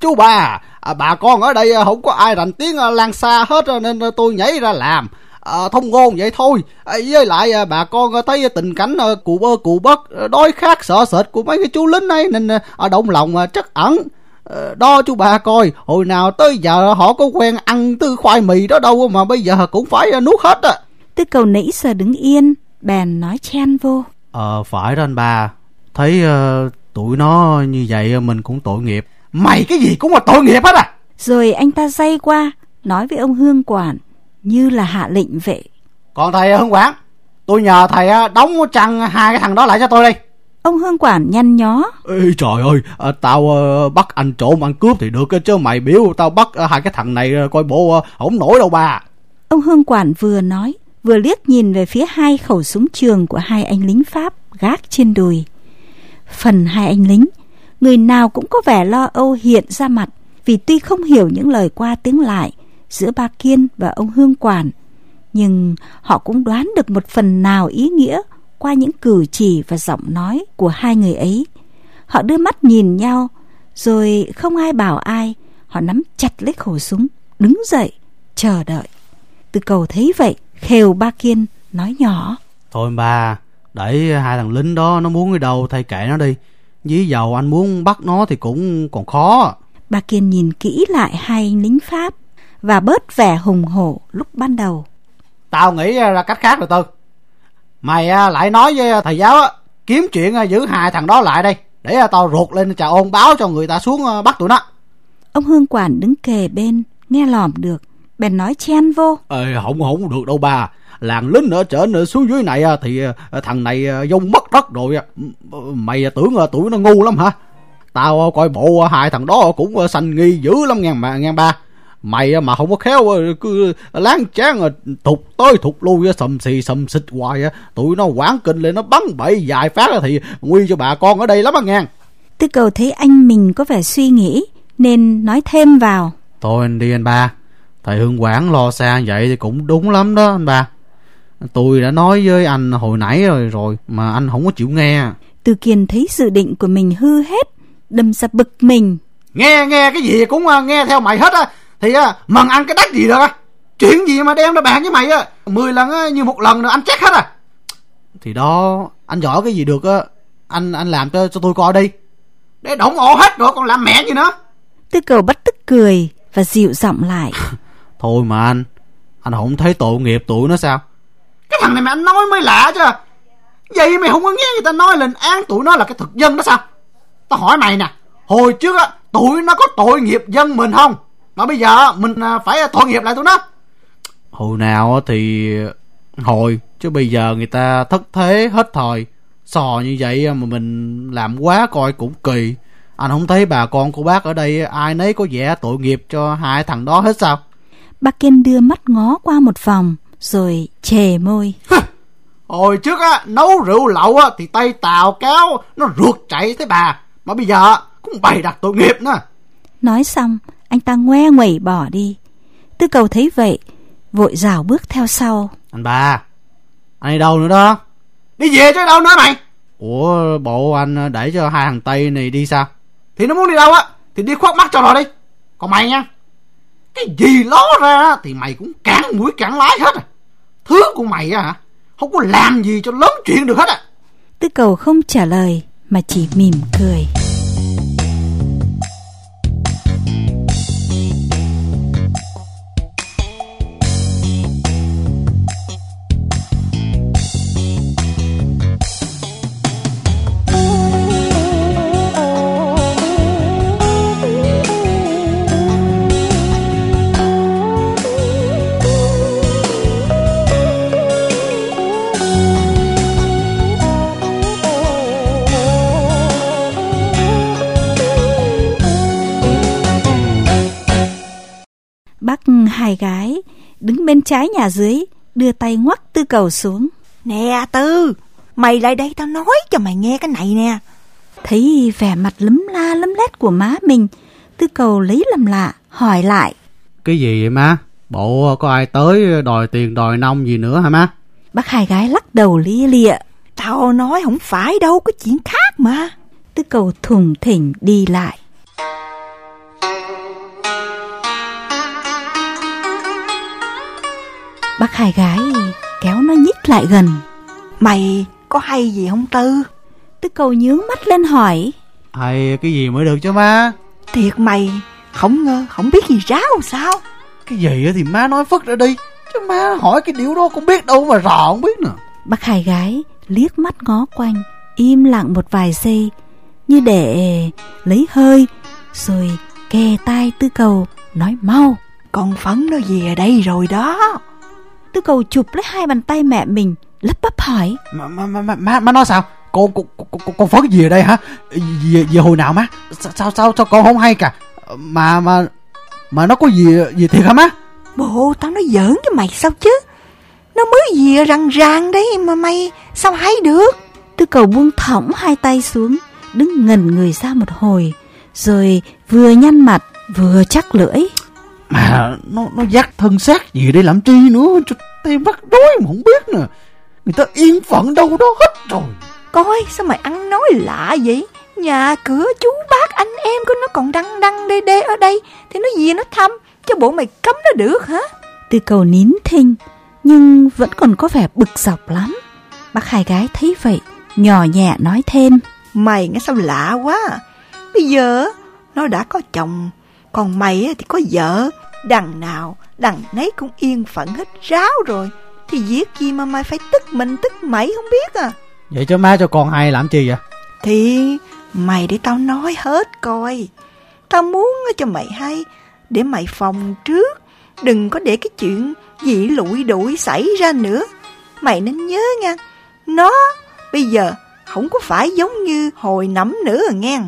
[SPEAKER 3] chú bà à, bà con ở đây không có ai rành tiếng à, lan xa hết à, nên tôi nhảy ra làm à, thông ngôn vậy thôi. À, với lại à, bà con thấy tình cảnh à, cụ bơ cụ bất đói khát sợ sệt của mấy cái chú lính ấy nên à, động lòng à, trắc ẩn. Ờ, đó chú bà coi hồi nào tới giờ họ có quen ăn tư khoai mì đó đâu mà bây giờ cũng phải nuốt hết á.
[SPEAKER 1] Tư cầu nãy giờ đứng yên bèn nói chen vô.
[SPEAKER 3] Ờ phải đó anh bà. Thấy uh, tụi nó như vậy mình cũng tội nghiệp. Mày cái gì cũng là tội nghiệp hết à?
[SPEAKER 1] Rồi anh ta dây qua nói với ông hương quản như là hạ lệnh vậy
[SPEAKER 3] còn thầy hương quản tôi nhờ thầy đóng chăn hai cái thằng đó lại cho tôi đi
[SPEAKER 1] Ông Hương Quản nhăn nhó.
[SPEAKER 3] Ê, trời ơi, à, tao uh, bắt anh trộm ăn cướp thì được chứ mày biểu tao bắt uh, hai cái thằng này uh, coi bộ uh, không nổi đâu bà.
[SPEAKER 1] Ông Hương Quản vừa nói, vừa liếc nhìn về phía hai khẩu súng trường của hai anh lính Pháp gác trên đùi. Phần hai anh lính, người nào cũng có vẻ lo âu hiện ra mặt vì tuy không hiểu những lời qua tiếng lại giữa ba Kiên và ông Hương Quản, nhưng họ cũng đoán được một phần nào ý nghĩa qua những cử chỉ và giọng nói của hai người ấy. Họ đưa mắt nhìn nhau, rồi không ai bảo ai, họ nắm chặt lấy khẩu súng, đứng dậy, chờ đợi. Từ cầu thấy vậy, khều ba kiên, nói nhỏ.
[SPEAKER 3] Thôi ba, để hai thằng lính đó nó muốn đi đâu thay kệ nó đi. Dí dầu anh muốn bắt nó thì cũng còn khó.
[SPEAKER 1] Ba Kiên nhìn kỹ lại hai lính Pháp và bớt vẻ hùng hổ lúc ban đầu.
[SPEAKER 3] Tao nghĩ ra cách khác rồi Tư. Mày à, lại nói với thầy giáo kiếm chuyện à, giữ hai thằng đó lại đây để à, tao ruột lên chào ôn báo cho người ta xuống bắt tụi nó.
[SPEAKER 1] Ông Hương Quản đứng kề bên nghe lòm được bèn nói chen vô.
[SPEAKER 3] Ê, không không được đâu bà làng lính ở trên xuống dưới này thì thằng này dông mất đất rồi mày tưởng tụi nó ngu lắm hả tao coi bộ hai thằng đó cũng sanh nghi dữ lắm nghe mà nghe ba mày mà không có khéo cứ láng chán thụt tới thụt lui sầm xì sầm xịt hoài tụi nó quán kinh lên nó bắn bậy dài phát thì nguy cho bà con ở đây lắm á nghe.
[SPEAKER 1] Tư cầu thấy anh mình có vẻ suy nghĩ nên nói thêm vào.
[SPEAKER 3] Thôi anh đi anh ba. Thầy hương quảng lo xa vậy thì cũng đúng lắm đó anh ba. Tôi đã nói với anh hồi nãy rồi rồi mà anh không có chịu nghe.
[SPEAKER 1] Từ kiên thấy dự định của mình hư hết đâm ra bực mình.
[SPEAKER 3] Nghe nghe cái gì cũng nghe theo mày hết á thì á mần ăn cái đắt gì được á? Chuyện gì mà đem ra bàn với mày á? Mười lần á như một lần rồi anh chắc hết à. Thì đó anh giỏi cái gì được á anh anh làm cho cho tôi coi đi. Để động ổ hết rồi còn làm mẹ gì nữa?
[SPEAKER 1] Tư cầu bất tức cười và dịu giọng lại.
[SPEAKER 3] Thôi mà anh anh không thấy tội nghiệp tụi nó sao? Cái thằng này mà anh nói mới lạ chứ. Vậy mày không có nghe người ta nói lên án tụi nó là cái thực dân đó sao? Tao hỏi mày nè hồi trước á tụi nó có tội nghiệp dân mình không mà bây giờ mình à, phải tội nghiệp lại tụi nó. Hồi nào thì hồi chứ bây giờ người ta thất thế hết thời. Sò như vậy mà mình làm quá coi cũng kỳ. Anh không thấy bà con cô bác ở đây ai nấy có vẻ tội nghiệp cho hai thằng đó hết sao?
[SPEAKER 1] Bác kiên đưa mắt ngó qua một vòng rồi chề môi.
[SPEAKER 3] Hồi trước á nấu rượu lậu á thì tay tàu cáo nó ruột chạy thế bà. Mà bây giờ cũng bày đặt tội nghiệp nữa.
[SPEAKER 1] Nói xong anh ta ngoe nguẩy bỏ đi. Tư cầu thấy vậy vội rào bước theo sau.
[SPEAKER 3] Anh ba Anh đâu nữa đó? Đi về chứ đâu nói mày. Ủa bộ anh để cho hai thằng Tây này đi sao? Thì nó muốn đi đâu á Thì đi khoác mắt cho nó đi. Còn mày nha Cái gì ló ra thì mày cũng cản mũi cản lái hết à. Thứ của mày á hả Không có làm gì cho lớn chuyện được hết à.
[SPEAKER 1] Tư cầu không trả lời mà chỉ mỉm cười. Bác hai gái đứng bên trái nhà dưới đưa tay ngoắc tư cầu xuống.
[SPEAKER 2] Nè Tư, mày lại đây tao nói cho mày nghe cái này nè.
[SPEAKER 1] Thấy vẻ mặt lấm la lấm lét của má mình, tư cầu lấy làm lạ, hỏi lại.
[SPEAKER 3] Cái gì vậy má Bộ có ai tới đòi tiền đòi nông gì nữa hả má
[SPEAKER 1] Bác hai gái lắc đầu lia lịa.
[SPEAKER 2] Tao nói không phải đâu, có chuyện khác mà.
[SPEAKER 1] Tư cầu thùng thỉnh đi lại. Bác hai gái kéo nó nhích lại gần.
[SPEAKER 2] Mày có hay gì không Tư?
[SPEAKER 1] Tư cầu nhướng mắt lên hỏi.
[SPEAKER 3] Hay cái gì mới được chứ má
[SPEAKER 2] Thiệt mày không ngờ, không biết gì ráo sao?
[SPEAKER 3] Cái gì á thì má nói phất ra đi Chứ má hỏi cái điều đó cũng biết đâu mà rò không biết nè
[SPEAKER 1] Bác hai gái liếc mắt ngó quanh, im lặng một vài giây, như để lấy hơi, rồi kề tai tư cầu, nói mau.
[SPEAKER 2] Con Phấn nó về đây rồi đó.
[SPEAKER 1] Tư cầu chụp lấy hai bàn tay mẹ mình, lắp bắp hỏi.
[SPEAKER 3] Má, má, má, má, má, nói sao Con, con, con, con, con Phấn gì ở đây hả Về, về hồi nào má sao, sao, sao, sao con không hay cả Mà, mà, mà nó có gì, gì thiệt hả má
[SPEAKER 2] Bộ tao nói giỡn với mày sao chứ? Nó mới về răng ràng đấy mà mày sao hay được?
[SPEAKER 1] Tư cầu buông thõng hai tay xuống, đứng ngần người ra một hồi, rồi vừa nhăn mặt, vừa chắc lưỡi.
[SPEAKER 3] Mà nó nó dắt thân xác gì để làm chi nữa Cho tay bắt đói mà không biết nè Người ta yên phận đâu đó hết rồi
[SPEAKER 2] Coi sao mày ăn nói lạ vậy? Nhà cửa chú bác anh em của nó còn đăng đăng đê đê ở đây thì nó gì nó thăm chứ bộ mày cấm nó được hả?
[SPEAKER 1] Tư cầu nín thinh, nhưng vẫn còn có vẻ bực dọc lắm. Bác hai gái thấy vậy, nhỏ nhẹ nói thêm.
[SPEAKER 2] Mày nghe sao lạ quá. Bây giờ nó đã có chồng Còn mày thì có vợ Đằng nào đằng nấy cũng yên phận hết ráo rồi. Thì việc gì mà mày phải tức mình tức mẩy không biết à?
[SPEAKER 3] Vậy cho má cho con hay làm chi vậy?
[SPEAKER 2] Thì mày để tao nói hết coi. Tao muốn cho mày hay Để mày phòng trước. Đừng có để cái chuyện gì lụi đuổi xảy ra nữa. Mày nên nhớ nha Nó bây giờ không có phải giống như hồi nắm nữa à nghe.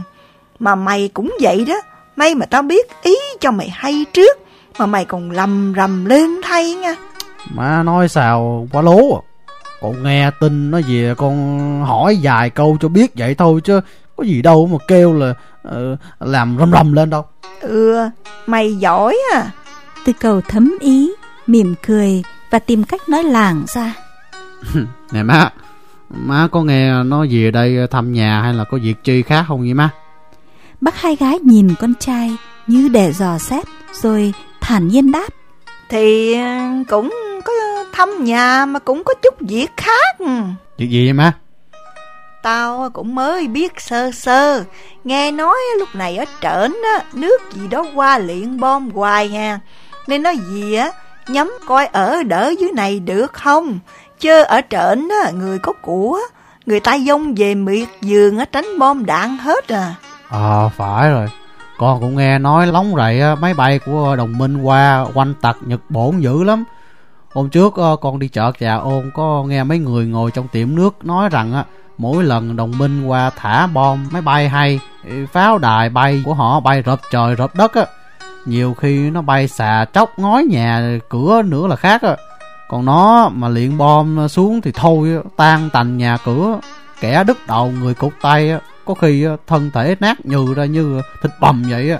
[SPEAKER 2] Mà mày cũng vậy đó May mà tao biết ý cho mày hay trước Mà mày còn lầm rầm lên thay nha.
[SPEAKER 3] Má nói sao quá lố à. Con nghe tin nó về con hỏi vài câu cho biết vậy thôi chứ Có gì đâu mà kêu là ờ, làm rầm rầm lên đâu.
[SPEAKER 2] Ừ mày giỏi à.
[SPEAKER 1] Tư cầu thấm ý, mỉm cười và tìm cách nói làng ra.
[SPEAKER 3] Nè má Má có nghe nó về đây thăm nhà hay là có việc chi khác không vậy má
[SPEAKER 1] Bác hai gái nhìn con trai như để dò xét, rồi thản nhiên đáp.
[SPEAKER 2] Thì ờ, cũng có thăm nhà mà cũng có chút việc khác.
[SPEAKER 3] Việc gì vậy má?
[SPEAKER 2] Tao cũng mới biết sơ sơ. Nghe nói lúc này ở trển á Nước gì đó qua luyện bom hoài ha Nên nói gì á Nhắm coi ở đỡ dưới này được không? Chứ ở trển á Người có của Người ta dông về miệt giường á Tránh bom đạn hết à
[SPEAKER 3] Ờ phải rồi. Con cũng nghe nói lóng rậy máy bay của đồng minh qua quanh tặc Nhật Bổn dữ lắm. Hôm trước ờ, con đi chợ trà ôn có nghe mấy người ngồi trong tiệm nước nói rằng á, mỗi lần đồng minh qua thả bom, máy bay hay ừ, pháo đài bay của họ bay rợp trời rợp đất á. Nhiều khi nó bay xà tróc ngói nhà cửa nữa là khác á. Còn nó mà liện bom xuống thì thôi tan tành nhà cửa. Kẻ đứt đầu người cụt tay á có khi á, thân thể nát nhừ ra như thịt bầm vậy á.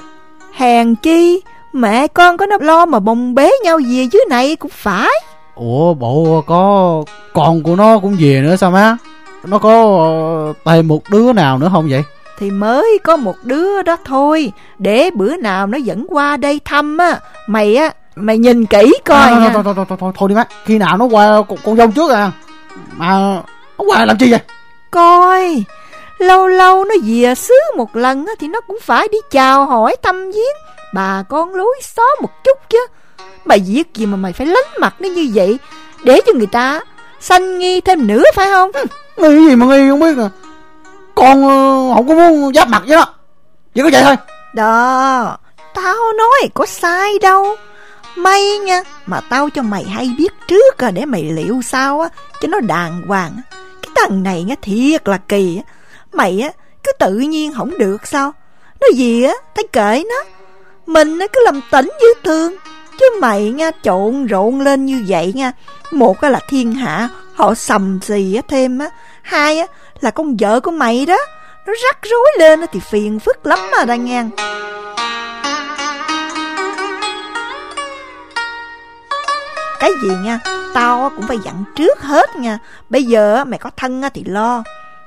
[SPEAKER 2] Hèn chi Mẹ con có nó lo mà bồng bế nhau về dưới này cũng phải.
[SPEAKER 3] Ủa bộ có con của nó cũng về nữa sao má? Nó có ờ, thêm một đứa nào nữa không vậy?
[SPEAKER 2] Thì mới có một đứa đó thôi Để bữa nào nó dẫn qua đây thăm á. Mày á Mày nhìn kỹ coi
[SPEAKER 3] à,
[SPEAKER 2] nha.
[SPEAKER 3] thôi, thôi, thôi, thôi, thôi, thôi đi má Khi nào nó qua con, con dâu trước à. Mà nó qua làm chi vậy?
[SPEAKER 2] Coi Lâu lâu nó về xứ một lần á Thì nó cũng phải đi chào hỏi thăm viếng. Bà con lối xó một chút chứ. Mày viết gì mà mày phải lánh mặt nó như vậy? Để cho người ta Sanh nghi thêm nữa phải không?
[SPEAKER 3] Nghi gì mà nghi không biết à. Con ờ, không có muốn giáp mặt với nó. Chỉ có vậy thôi.
[SPEAKER 2] Đó Tao nói có sai đâu. May nha Mà tao cho mày hay biết trước à Để mày liệu sao á Cho nó đàng hoàng. Á. Cái thằng này á thiệt là kỳ á Mày á, cứ tự nhiên không được sao? Nó gì á thấy kệ nó. Mình á, cứ làm tỉnh với thương. Chứ mày nha, trộn rộn lên như vậy nha. Một á là thiên hạ, Họ sầm xì á thêm á. Hai á là con vợ của mày đó. Nó rắc rối lên á thì phiền phức lắm mà đang nghe Cái gì nha, Tao cũng phải dặn trước hết nha. Bây giờ mày có thân á thì lo.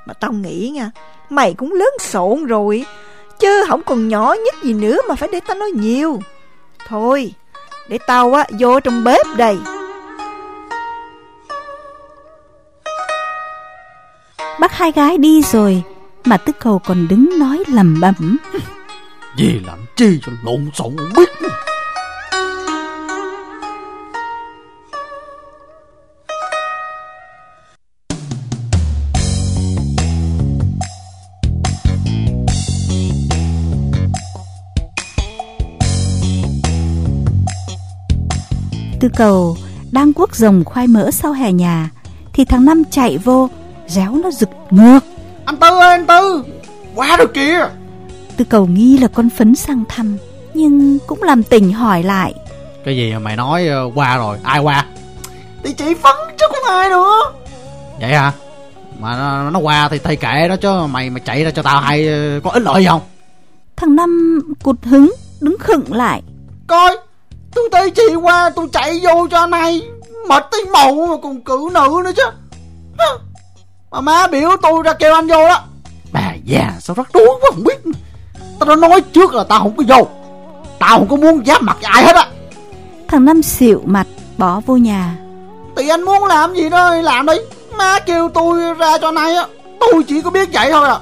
[SPEAKER 2] Mà tao nghĩ nha Mày cũng lớn xộn rồi. Chứ không còn nhỏ nhất gì nữa Mà phải để tao nói nhiều. Thôi để tao á vô trong bếp đây.
[SPEAKER 1] Bắt hai gái đi rồi Mà tư cầu còn đứng nói lầm bẩm.
[SPEAKER 3] Gì làm chi cho lộn xộn không biết nữa.
[SPEAKER 1] Tư cầu đang cuốc rồng khoai mỡ sau hè nhà Thì thằng Năm chạy vô Réo nó rực ngược.
[SPEAKER 3] Anh Tư ơi anh Tư! Quá rồi kìa!
[SPEAKER 1] Tư cầu nghi là con phấn sang thăm Nhưng cũng làm tỉnh hỏi lại.
[SPEAKER 3] Cái gì mà mày nói ờ, qua rồi? Ai qua? Thì chị Phấn chứ không ai nữa. Vậy hả? Mà nó, nó qua thì thầy kệ đó chứ Mày mà chạy ra cho tao hay ờ, có ích lợi gì không?
[SPEAKER 1] Thằng Năm cụt hứng đứng khựng lại.
[SPEAKER 3] Coi Tôi thấy chị qua tôi chạy vô cho này Mệt tí màu mà còn cử nữ nữa chứ? Mà má biểu tôi ra kêu anh vô đó. Bà già sao rắc rối quá không biết. Tao đã nói trước là tao không có vô. Tao không có muốn giáp mặt ai hết á.
[SPEAKER 1] Thằng Năm xịu mặt bỏ vô nhà.
[SPEAKER 3] Thì anh muốn làm gì đó làm đi. Má kêu tôi ra cho này á. Tôi chỉ có biết vậy thôi à.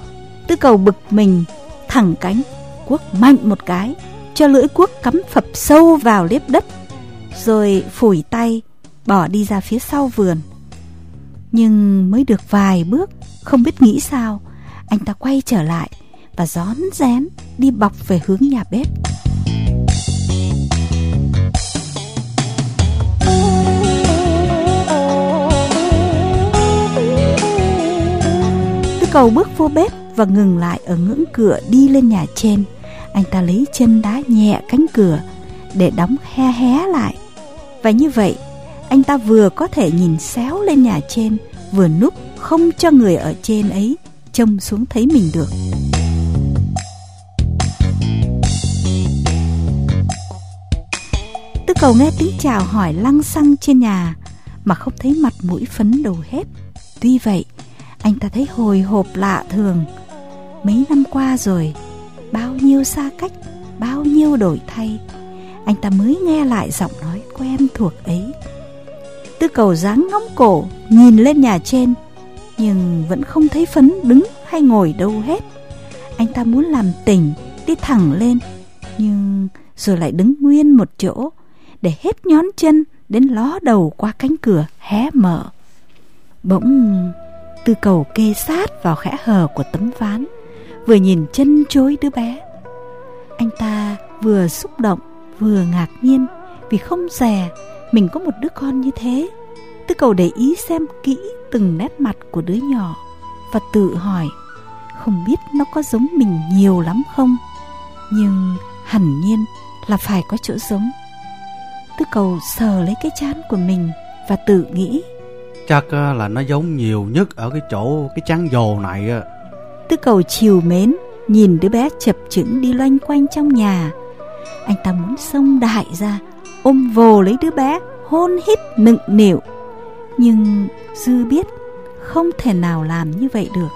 [SPEAKER 1] Tư cầu bực mình Thẳng cánh Cuốc mạnh một cái cho lưỡi cuốc cắm phập sâu vào liếp đất, Rồi phủi tay, Bỏ đi ra phía sau vườn Nhưng mới được vài bước, Không biết nghĩ sao, Anh ta quay trở lại Và rón rén đi bọc về hướng nhà bếp Tư cầu bước vô bếp và ngừng lại ở ngưỡng cửa đi lên nhà trên. Anh ta lấy chân đá nhẹ cánh cửa để đóng he hé lại. Và như vậy, anh ta vừa có thể nhìn xéo lên nhà trên, vừa núp không cho người ở trên ấy trông xuống thấy mình được. Tư cầu nghe tiếng chào hỏi lăng xăng trên nhà mà không thấy mặt mũi phấn đầu hết. Tuy vậy, anh ta thấy hồi hộp lạ thường. Mấy năm qua rồi, bao nhiêu xa cách, bao nhiêu đổi thay, anh ta mới nghe lại giọng nói quen thuộc ấy. Tư cầu dáng ngóng cổ, nhìn lên nhà trên, nhưng vẫn không thấy phấn đứng hay ngồi đâu hết. Anh ta muốn làm tỉnh, đi thẳng lên, nhưng rồi lại đứng nguyên một chỗ, để hết nhón chân đến ló đầu qua cánh cửa hé mở. Bỗng tư cầu kê sát vào khẽ hờ của tấm ván, vừa nhìn chân chối đứa bé. Anh ta vừa xúc động, vừa ngạc nhiên vì không dè mình có một đứa con như thế. Tư cầu để ý xem kỹ từng nét mặt của đứa nhỏ và tự hỏi không biết nó có giống mình nhiều lắm không. Nhưng hẳn nhiên là phải có chỗ giống. Tư cầu sờ lấy cái chán của mình và tự nghĩ
[SPEAKER 3] Chắc là nó giống nhiều nhất ở cái chỗ cái chán dồ này
[SPEAKER 1] Tư cầu chiều mến, Nhìn đứa bé chập chững đi loanh quanh trong nhà. Anh ta muốn xông đại ra, Ôm vồ lấy đứa bé, hôn hít nựng nịu. Nhưng Dư biết không thể nào làm như vậy được.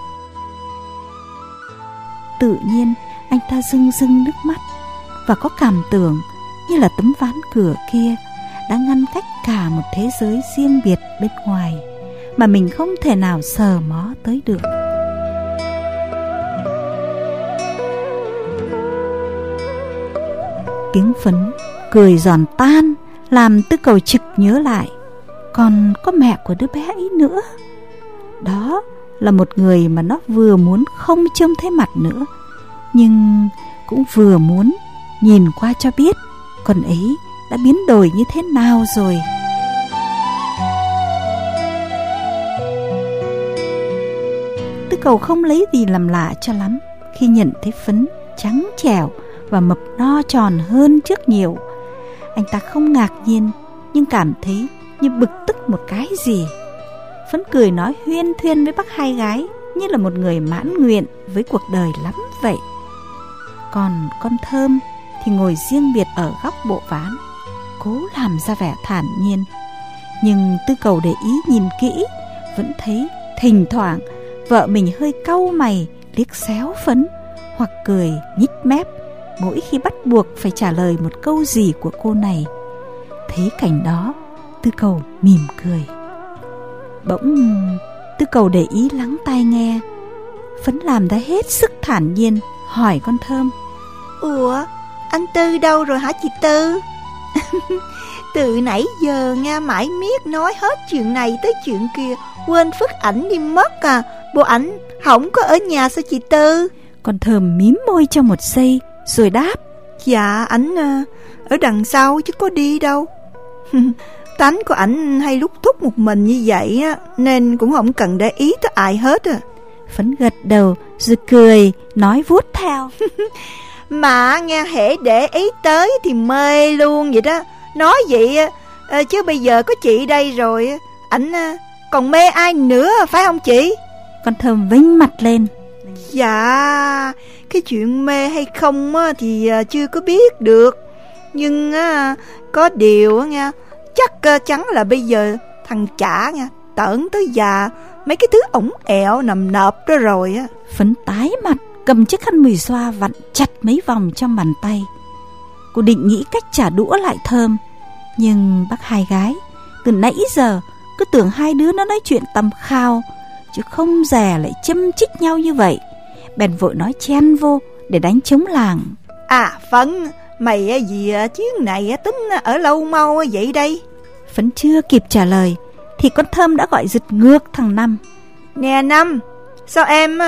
[SPEAKER 1] Tự nhiên, anh ta rưng rưng nước mắt Và có cảm tưởng như là tấm ván cửa kia Đã ngăn cách cả một thế giới riêng biệt bên ngoài Mà mình không thể nào sờ mó tới được. Tiếng phấn, cười giòn tan, làm tư cầu trực nhớ lại. Còn có mẹ của đứa bé ấy nữa. Đó là một người mà nó vừa muốn không trông thấy mặt nữa, nhưng cũng vừa muốn nhìn qua cho biết con ấy đã biến đổi như thế nào rồi. Tư cầu không lấy gì làm lạ cho lắm khi nhận thấy phấn trắng trẻo và mập no tròn hơn trước nhiều. Anh ta không ngạc nhiên nhưng cảm thấy như bực tức một cái gì. Phấn cười nói huyên thuyên với bác hai gái như là một người mãn nguyện với cuộc đời lắm vậy. Còn con thơm thì ngồi riêng biệt ở góc bộ ván, cố làm ra vẻ thản nhiên. Nhưng tư cầu để ý nhìn kỹ, vẫn thấy thỉnh thoảng vợ mình hơi cau mày liếc xéo phấn hoặc cười nhích mép mỗi khi bắt buộc phải trả lời một câu gì của cô này. Thấy cảnh đó, Tư Cầu mỉm cười. Bỗng Tư Cầu để ý lắng tai nghe. Phấn làm đã hết sức thản nhiên, hỏi con Thơm.
[SPEAKER 2] Ủa, anh Tư đâu rồi hả chị Tư? Từ nãy giờ nghe mãi miết nói hết chuyện này tới chuyện kia Quên phức ảnh đi mất à Bộ ảnh không có ở nhà sao chị Tư
[SPEAKER 1] Con thơm mím môi trong một giây rồi đáp
[SPEAKER 2] Dạ ảnh ờ, ở đằng sau chứ có đi đâu. Tánh của ảnh hay lúc thúc một mình như vậy á Nên cũng không cần để ý tới ai hết à.
[SPEAKER 1] Phấn gật đầu rồi cười nói vuốt theo.
[SPEAKER 2] Mà nghe hễ để ý tới thì mê luôn vậy đó. Nói vậy ờ, chứ bây giờ có chị đây rồi Ảnh ờ, còn mê ai nữa phải không chị?
[SPEAKER 1] Con thơm vinh mặt lên.
[SPEAKER 2] Dạ cái chuyện mê hay không thì à, chưa có biết được. Nhưng có điều nha, Chắc à, chắn là bây giờ thằng chả nha, Tởn tới già, Mấy cái thứ ổng ẹo nằm nợp đó rồi á.
[SPEAKER 1] Phấn tái mặt, Cầm chiếc khăn mùi xoa vặn chặt mấy vòng trong bàn tay. Cô định nghĩ cách trả đũa lại thơm, Nhưng bác hai gái, Từ nãy giờ Cứ tưởng hai đứa nó nói chuyện tầm khao, Chứ không dè lại châm chích nhau như vậy bèn vội nói chen vô để đánh chống làng.
[SPEAKER 2] À Phấn, mày gì chuyến này tính ở lâu mau vậy đây?
[SPEAKER 1] Phấn chưa kịp trả lời thì con Thơm đã gọi giật ngược thằng Năm.
[SPEAKER 2] Nè Năm, sao em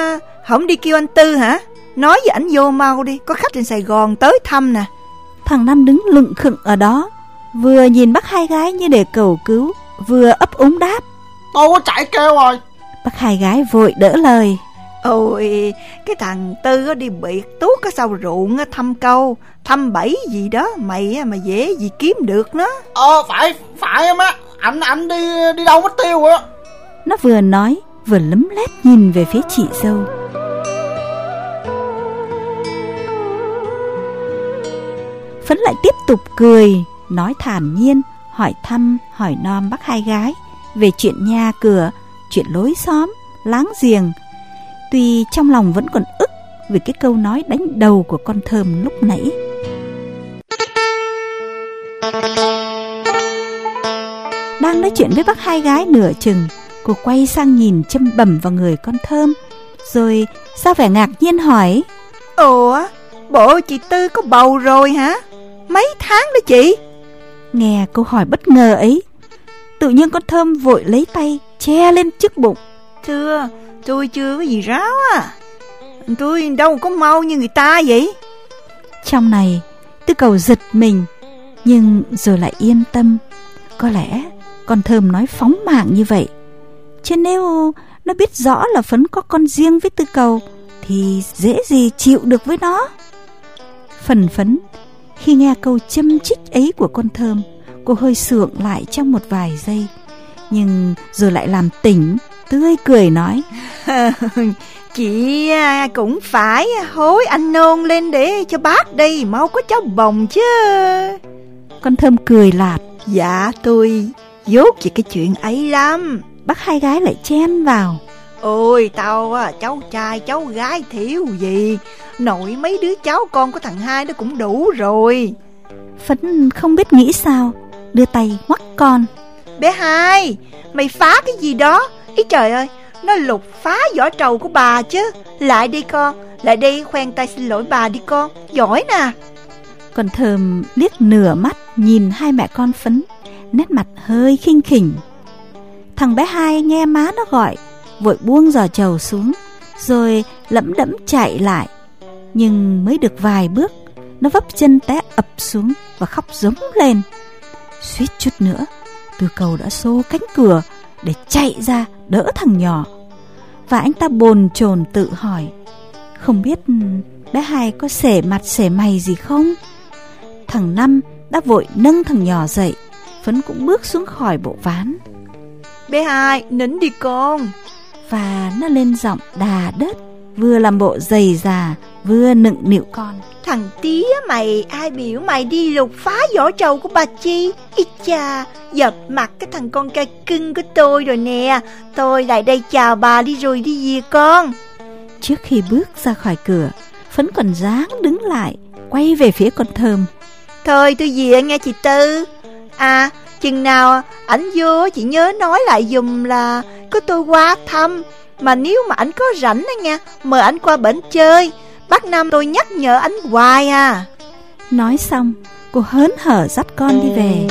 [SPEAKER 2] không đi kêu anh Tư hả? Nói với ảnh vô mau đi, có khách trên Sài Gòn tới thăm nè.
[SPEAKER 1] Thằng Năm đứng lựng khựng ở đó, vừa nhìn bác hai gái như để cầu cứu, vừa ấp úng đáp.
[SPEAKER 3] Tôi có chạy kêu rồi.
[SPEAKER 1] Bác hai gái vội đỡ lời.
[SPEAKER 2] Ôi, cái thằng Tư đi biệt tuốt cái sau ruộng thăm câu, thăm bẫy gì đó, mày mà dễ gì kiếm được nó.
[SPEAKER 3] Ờ, phải, phải em á, anh anh đi đi đâu mất tiêu á.
[SPEAKER 1] Nó vừa nói, vừa lấm lét nhìn về phía chị dâu. Phấn lại tiếp tục cười, nói thản nhiên, hỏi thăm, hỏi nom bác hai gái về chuyện nhà cửa, chuyện lối xóm, láng giềng, Tuy trong lòng vẫn còn ức vì cái câu nói đánh đầu của con thơm lúc nãy. Đang nói chuyện với bác hai gái nửa chừng, cô quay sang nhìn châm bẩm vào người con thơm, rồi sao vẻ ngạc nhiên hỏi.
[SPEAKER 2] Ủa, bộ chị Tư có bầu rồi hả? Mấy tháng đó chị?
[SPEAKER 1] Nghe câu hỏi bất ngờ ấy, tự nhiên con thơm vội lấy tay che lên trước bụng.
[SPEAKER 2] Thưa, Tôi chưa có gì ráo à Tôi đâu có mau như người ta vậy.
[SPEAKER 1] Trong này Tư cầu giật mình, Nhưng rồi lại yên tâm. Có lẽ con thơm nói phóng mạng như vậy. Chứ nếu nó biết rõ là Phấn có con riêng với tư cầu, Thì dễ gì chịu được với nó. Phần Phấn, Khi nghe câu châm chích ấy của con thơm, Cô hơi sượng lại trong một vài giây. Nhưng rồi lại làm tỉnh tươi cười nói.
[SPEAKER 2] Chị à, cũng phải hối anh nôn lên để cho bác đây Mau có cháu bồng chứ.
[SPEAKER 1] Con thơm cười lạt
[SPEAKER 2] Dạ tôi dốt về cái chuyện ấy lắm.
[SPEAKER 1] Bác hai gái lại chen vào.
[SPEAKER 2] Ôi tao á, cháu trai cháu gái thiếu gì. Nội mấy đứa cháu con của thằng hai nó cũng đủ rồi.
[SPEAKER 1] Phấn không biết nghĩ sao Đưa tay ngoắt con.
[SPEAKER 2] Bé hai Mày phá cái gì đó Ý trời ơi, Nó lục phá vỏ trầu của bà chứ. Lại đi con, Lại đi khoen tay xin lỗi bà đi con. Giỏi nè.
[SPEAKER 1] Còn thơm liếc nửa mắt, Nhìn hai mẹ con phấn, Nét mặt hơi khinh khỉnh. Thằng bé hai nghe má nó gọi, Vội buông giò trầu xuống, Rồi lẫm đẫm chạy lại. Nhưng mới được vài bước, Nó vấp chân té ập xuống Và khóc giống lên. Suýt chút nữa, từ cầu đã xô cánh cửa để chạy ra đỡ thằng nhỏ. Và anh ta bồn chồn tự hỏi Không biết bé hai có xể mặt xể mày gì không? Thằng Năm đã vội nâng thằng nhỏ dậy Phấn cũng bước xuống khỏi bộ ván.
[SPEAKER 2] Bé hai nín đi con.
[SPEAKER 1] Và nó lên giọng đà đất Vừa làm bộ dày già Vừa nựng nịu con.
[SPEAKER 2] Thằng tía mày ai biểu mày đi lục phá vỏ trầu của bà Chi? Ý cha Dập mặt cái thằng con ca cưng của tôi rồi nè. Tôi lại đây chào bà đi rồi đi về con.
[SPEAKER 1] Trước khi bước ra khỏi cửa Phấn còn dáng đứng lại Quay về phía con thơm.
[SPEAKER 2] Thôi tôi về nghe chị Tư. À chừng nào ảnh vô chị nhớ nói lại dùm là Có tôi qua thăm. Mà nếu mà ảnh có rảnh đó nha Mời ảnh qua bển chơi Bác Năm tôi nhắc nhở anh hoài à.
[SPEAKER 1] Nói xong, cô hớn hở dắt con đi về.